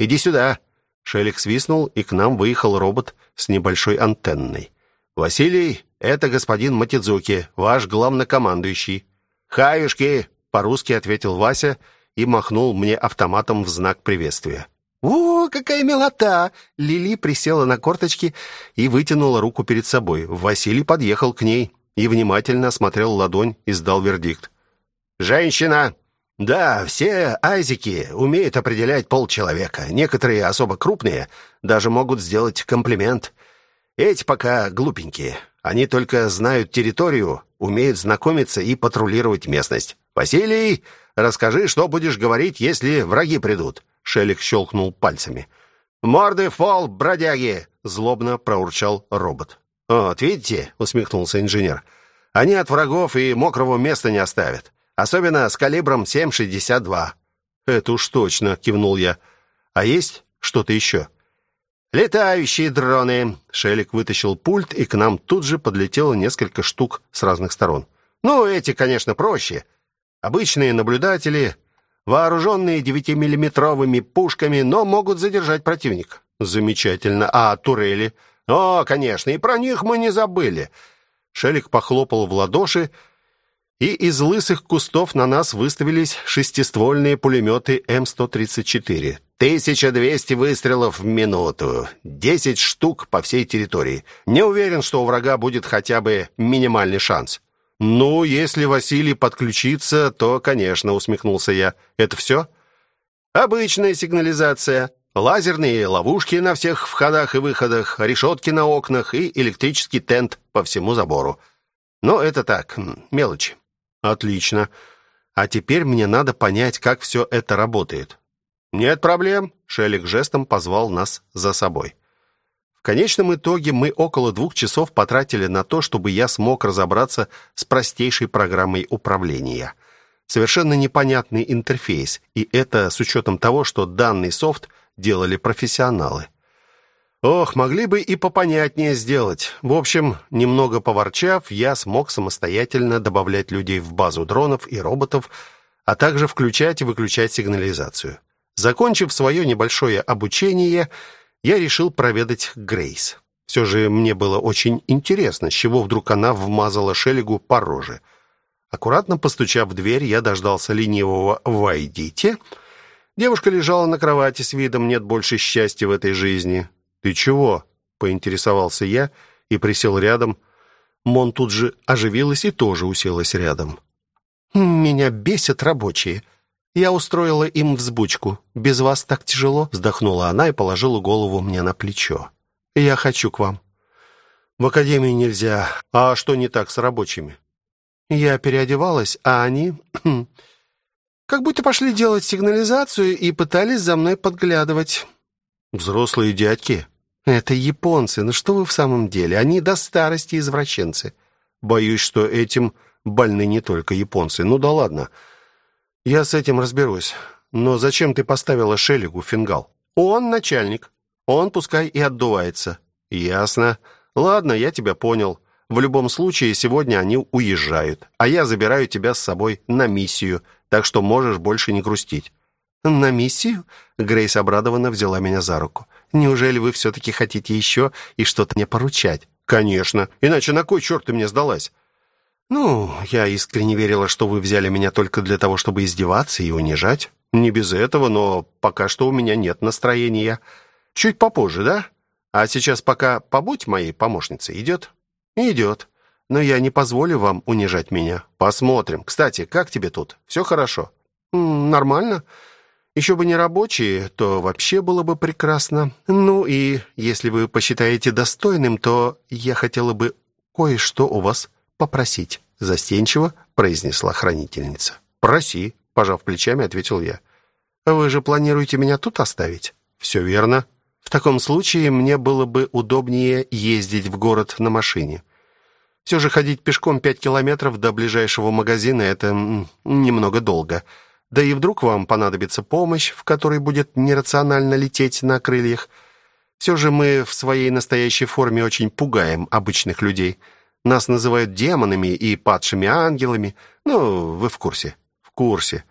Иди сюда!» Шелик свистнул, и к нам выехал робот с небольшой антенной. «Василий, это господин Матидзуки, ваш главнокомандующий». «Хаюшки!» — по-русски ответил Вася и махнул мне автоматом в знак приветствия. «О, какая милота!» Лили присела на корточки и вытянула руку перед собой. Василий подъехал к ней и внимательно осмотрел ладонь и сдал вердикт. «Женщина!» Да, все айзики умеют определять пол человека. Некоторые особо крупные даже могут сделать комплимент. Эти пока глупенькие. Они только знают территорию, умеют знакомиться и патрулировать местность. Василий, расскажи, что будешь говорить, если враги придут. Шелик щелкнул пальцами. Морды фол, бродяги, злобно проурчал робот. Вот, видите, усмехнулся инженер. Они от врагов и мокрого места не оставят. Особенно с калибром 7,62». «Это уж точно», — кивнул я. «А есть что-то еще?» «Летающие дроны!» Шелик вытащил пульт, и к нам тут же подлетело несколько штук с разных сторон. «Ну, эти, конечно, проще. Обычные наблюдатели, вооруженные девятимиллиметровыми пушками, но могут задержать противника». «Замечательно. А турели?» «О, конечно, и про них мы не забыли». Шелик похлопал в ладоши, и из лысых кустов на нас выставились шестиствольные пулеметы М-134. 1200 выстрелов в минуту, 10 штук по всей территории. Не уверен, что у врага будет хотя бы минимальный шанс. Ну, если Василий подключится, то, конечно, усмехнулся я. Это все? Обычная сигнализация. Лазерные ловушки на всех входах и выходах, решетки на окнах и электрический тент по всему забору. Но это так, мелочи. Отлично. А теперь мне надо понять, как все это работает. Нет проблем, Шелик жестом позвал нас за собой. В конечном итоге мы около двух часов потратили на то, чтобы я смог разобраться с простейшей программой управления. Совершенно непонятный интерфейс, и это с учетом того, что данный софт делали профессионалы. Ох, могли бы и попонятнее сделать. В общем, немного поворчав, я смог самостоятельно добавлять людей в базу дронов и роботов, а также включать и выключать сигнализацию. Закончив свое небольшое обучение, я решил проведать Грейс. Все же мне было очень интересно, с чего вдруг она вмазала Шеллигу по роже. Аккуратно постучав в дверь, я дождался ленивого «Войдите». Девушка лежала на кровати с видом «нет больше счастья в этой жизни». «Ты чего?» — поинтересовался я и присел рядом. Мон тут же оживилась и тоже уселась рядом. «Меня бесят рабочие. Я устроила им взбучку. Без вас так тяжело?» Вздохнула она и положила голову мне на плечо. «Я хочу к вам». «В академии нельзя. А что не так с рабочими?» Я переодевалась, а они... как будто пошли делать сигнализацию и пытались за мной подглядывать. Взрослые дядьки? Это японцы. Ну что вы в самом деле? Они до старости извращенцы. Боюсь, что этим больны не только японцы. Ну да ладно. Я с этим разберусь. Но зачем ты поставила Шеллигу фингал? Он начальник. Он пускай и отдувается. Ясно. Ладно, я тебя понял. В любом случае, сегодня они уезжают, а я забираю тебя с собой на миссию, так что можешь больше не грустить. «На миссию?» Грейс обрадованно взяла меня за руку. «Неужели вы все-таки хотите еще и что-то мне поручать?» «Конечно. Иначе на кой черт ты мне сдалась?» «Ну, я искренне верила, что вы взяли меня только для того, чтобы издеваться и унижать. Не без этого, но пока что у меня нет настроения. Чуть попозже, да? А сейчас пока побудь моей помощницей. Идет?» «Идет. Но я не позволю вам унижать меня. Посмотрим. Кстати, как тебе тут? Все хорошо?» «Нормально. Еще бы не рабочие, то вообще было бы прекрасно. Ну и если вы посчитаете достойным, то я хотела бы кое-что у вас попросить», застенчиво произнесла хранительница. «Проси», — пожав плечами, ответил я. «Вы же планируете меня тут оставить?» «Все верно. В таком случае мне было бы удобнее ездить в город на машине. Все же ходить пешком пять километров до ближайшего магазина — это немного долго». Да и вдруг вам понадобится помощь, в которой будет нерационально лететь на крыльях. Все же мы в своей настоящей форме очень пугаем обычных людей. Нас называют демонами и падшими ангелами. Ну, вы в курсе. В курсе.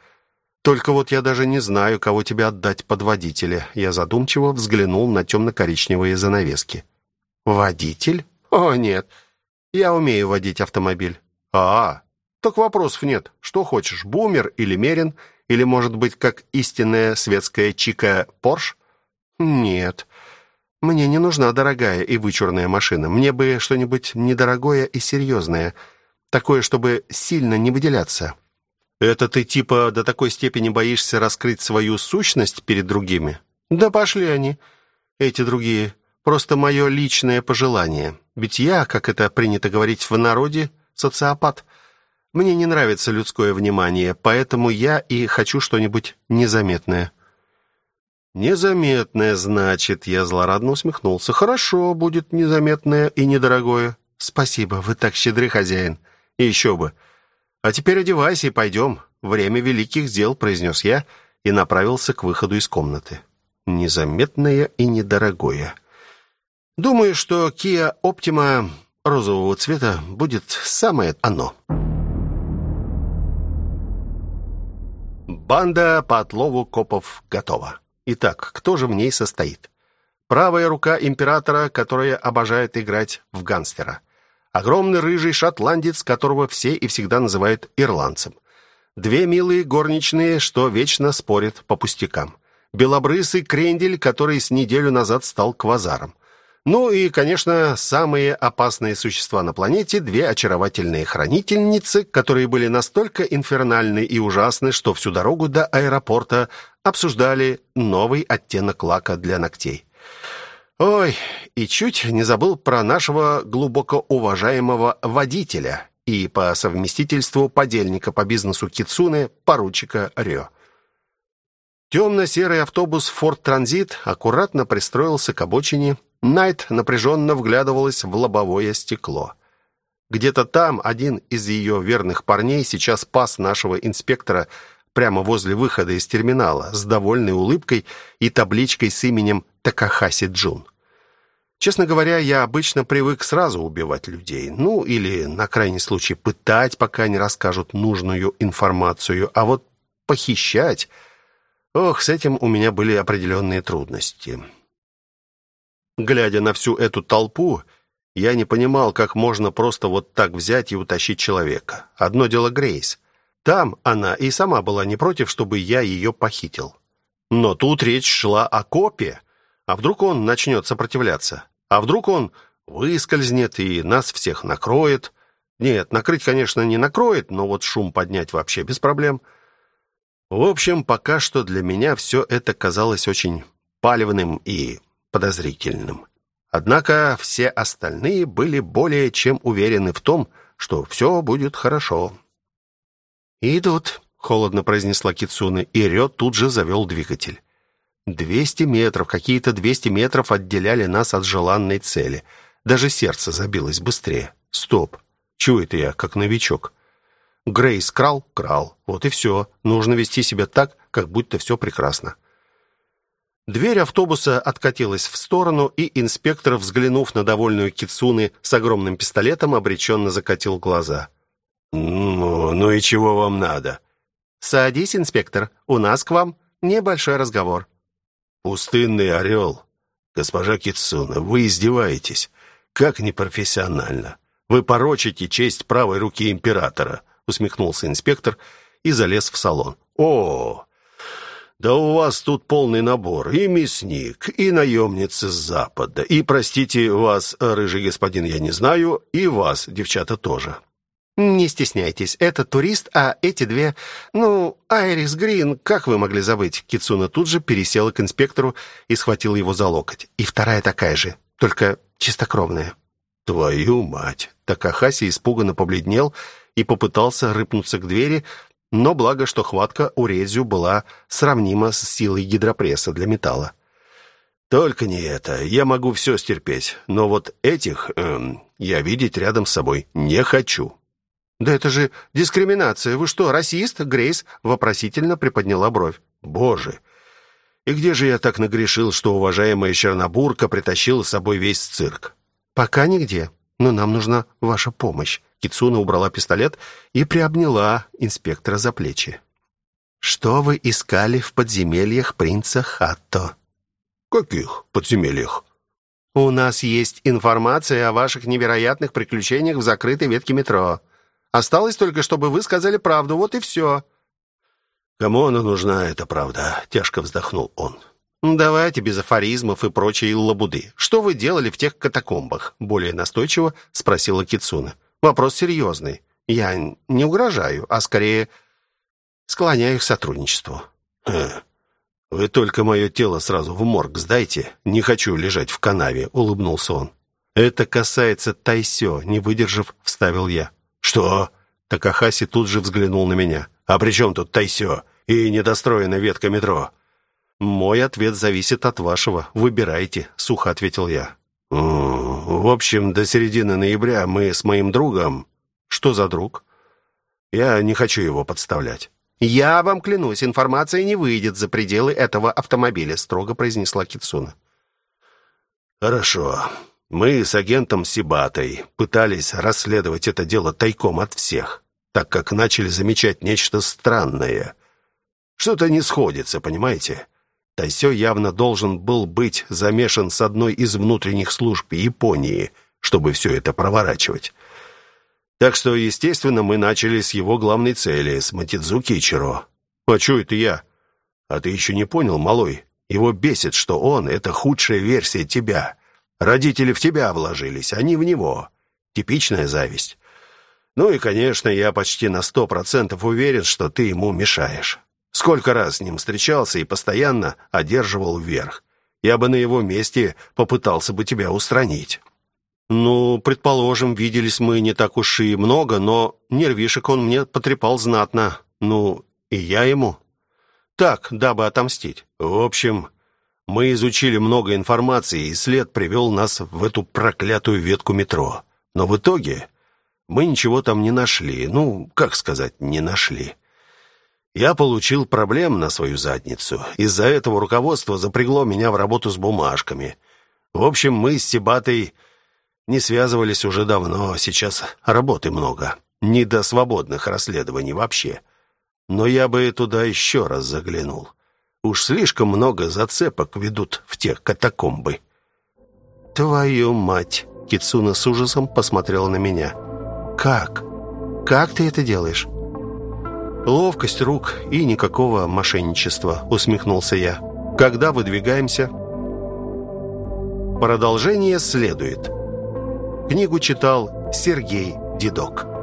Только вот я даже не знаю, кого тебе отдать под водителя. Я задумчиво взглянул на темно-коричневые занавески. Водитель? О, нет. Я умею водить автомобиль. А, так вопросов нет. Что хочешь, бумер или мерин? Или, может быть, как истинная светская чика Порш? Нет. Мне не нужна дорогая и вычурная машина. Мне бы что-нибудь недорогое и серьезное. Такое, чтобы сильно не выделяться. Это ты типа до такой степени боишься раскрыть свою сущность перед другими? Да пошли они, эти другие. Просто мое личное пожелание. Ведь я, как это принято говорить в народе, социопат. Мне не нравится людское внимание, поэтому я и хочу что-нибудь незаметное». «Незаметное, значит», — я злорадно усмехнулся. «Хорошо, будет незаметное и недорогое». «Спасибо, вы так щедры, хозяин. Еще бы. А теперь одевайся и пойдем. Время великих дел, произнес я и направился к выходу из комнаты. Незаметное и недорогое. Думаю, что Kia Optima розового цвета будет самое оно. Банда по отлову копов готова. Итак, кто же в ней состоит? Правая рука императора, которая обожает играть в гангстера. Огромный рыжий шотландец, которого все и всегда называют ирландцем. Две милые горничные, что вечно спорят по пустякам. Белобрысый крендель, который с неделю назад стал квазаром. Ну и, конечно, самые опасные существа на планете, две очаровательные хранительницы, которые были настолько инфернальны и ужасны, что всю дорогу до аэропорта обсуждали новый оттенок лака для ногтей. Ой, и чуть не забыл про нашего глубоко уважаемого водителя и по совместительству подельника по бизнесу Кицуне, поручика Рё. Темно-серый автобус «Форд Транзит» аккуратно пристроился к обочине, Найт напряженно вглядывалась в лобовое стекло. Где-то там один из ее верных парней сейчас пас нашего инспектора прямо возле выхода из терминала с довольной улыбкой и табличкой с именем Такахаси Джун. Честно говоря, я обычно привык сразу убивать людей, ну или на крайний случай пытать, пока не расскажут нужную информацию, а вот похищать... Ох, с этим у меня были определенные трудности. Глядя на всю эту толпу, я не понимал, как можно просто вот так взять и утащить человека. Одно дело Грейс. Там она и сама была не против, чтобы я ее похитил. Но тут речь шла о копе. А вдруг он начнет сопротивляться? А вдруг он выскользнет и нас всех накроет? Нет, накрыть, конечно, не накроет, но вот шум поднять вообще без проблем. В общем, пока что для меня все это казалось очень палевным и подозрительным. Однако все остальные были более чем уверены в том, что все будет хорошо. «Идут», — холодно произнесла Кицуна, и Рё тут же завел двигатель. Двести метров, какие-то двести метров отделяли нас от желанной цели. Даже сердце забилось быстрее. Стоп. Чего это я, как новичок? Грейс крал? Крал. Вот и все. Нужно вести себя так, как будто все прекрасно. Дверь автобуса откатилась в сторону, и инспектор, взглянув на довольную Кицуны с огромным пистолетом, обреченно закатил глаза. «Ну, ну и чего вам надо?» «Садись, инспектор. У нас к вам небольшой разговор». «Пустынный орел. Госпожа Кицуна, вы издеваетесь. Как непрофессионально. Вы порочите честь правой руки императора», усмехнулся инспектор и залез в салон. «О, да у вас тут полный набор. И мясник, и наемница с запада, и, простите, вас, рыжий господин, я не знаю, и вас, девчата, тоже. Не стесняйтесь, это турист, а эти две... Ну, Айрис Грин, как вы могли забыть? Кицуна тут же пересела к инспектору и схватила его за локоть. И вторая такая же, только чистокровная. Твою мать! Такахаси испуганно побледнел и попытался рыпнуться к двери, но благо, что хватка у Резю была сравнима с силой гидропресса для металла. Только не это. Я могу все стерпеть, но вот этих эм, я видеть рядом с собой не хочу. Да это же дискриминация. Вы что, расист? Грейс вопросительно приподняла бровь. Боже. И где же я так нагрешил, что уважаемая Чернобурка притащила с собой весь цирк? Пока нигде, но нам нужна ваша помощь. Кицуна убрала пистолет и приобняла инспектора за плечи. «Что вы искали в подземельях принца Хатто?» «Каких подземельях?» «У нас есть информация о ваших невероятных приключениях в закрытой ветке метро. Осталось только, чтобы вы сказали правду, вот и все». «Кому она нужна, эта правда?» — тяжко вздохнул он. «Давайте без афоризмов и прочей лабуды. Что вы делали в тех катакомбах?» — более настойчиво спросила Кицуна. Вопрос серьезный. Я не угрожаю, а скорее склоняю к сотрудничеству. Э, вы только мое тело сразу в морг сдайте. Не хочу лежать в канаве, улыбнулся он. Это касается Тайсё, не выдержав, вставил я. Что? Такахаси тут же взглянул на меня. А при чем тут Тайсё и недостроенная ветка метро? Мой ответ зависит от вашего. Выбирайте, сухо ответил я. В общем, до середины ноября мы с моим другом, Что за друг? Я не хочу его подставлять. «Я вам клянусь, информация не выйдет за пределы этого автомобиля», строго произнесла Кицуна. «Хорошо. Мы с агентом Сибатой пытались расследовать это дело тайком от всех, так как начали замечать нечто странное. Что-то не сходится, понимаете? Тайсё явно должен был быть замешан с одной из внутренних служб Японии, чтобы все это проворачивать. Так что, естественно, мы начали с его главной цели, с Матидзуки Ичиро. А что это я? А ты еще не понял, малой? Его бесит, что он — это худшая версия тебя. Родители в тебя вложились, а не в него. Типичная зависть. Ну и, конечно, я почти на сто процентов уверен, что ты ему мешаешь. Сколько раз с ним встречался и постоянно одерживал вверх. Я бы на его месте попытался бы тебя устранить. «Ну, предположим, виделись мы не так уж и много, но нервишек он мне потрепал знатно. Ну, и я ему. Так, дабы отомстить. В общем, мы изучили много информации, и след привел нас в эту проклятую ветку метро. Но в итоге мы ничего там не нашли. Ну, как сказать, не нашли. Я получил проблем на свою задницу. Из-за этого руководство запрягло меня в работу с бумажками. В общем, мы с Сибатой не связывались уже давно, сейчас работы много. Не до свободных расследований вообще. Но я бы туда еще раз заглянул. Уж слишком много зацепок ведут в тех катакомбы. «Твою мать!» Кицуна с ужасом посмотрела на меня. «Как? Как ты это делаешь?» «Ловкость рук и никакого мошенничества», — усмехнулся я. «Когда выдвигаемся?» Продолжение следует. Книгу читал Сергей Дедок.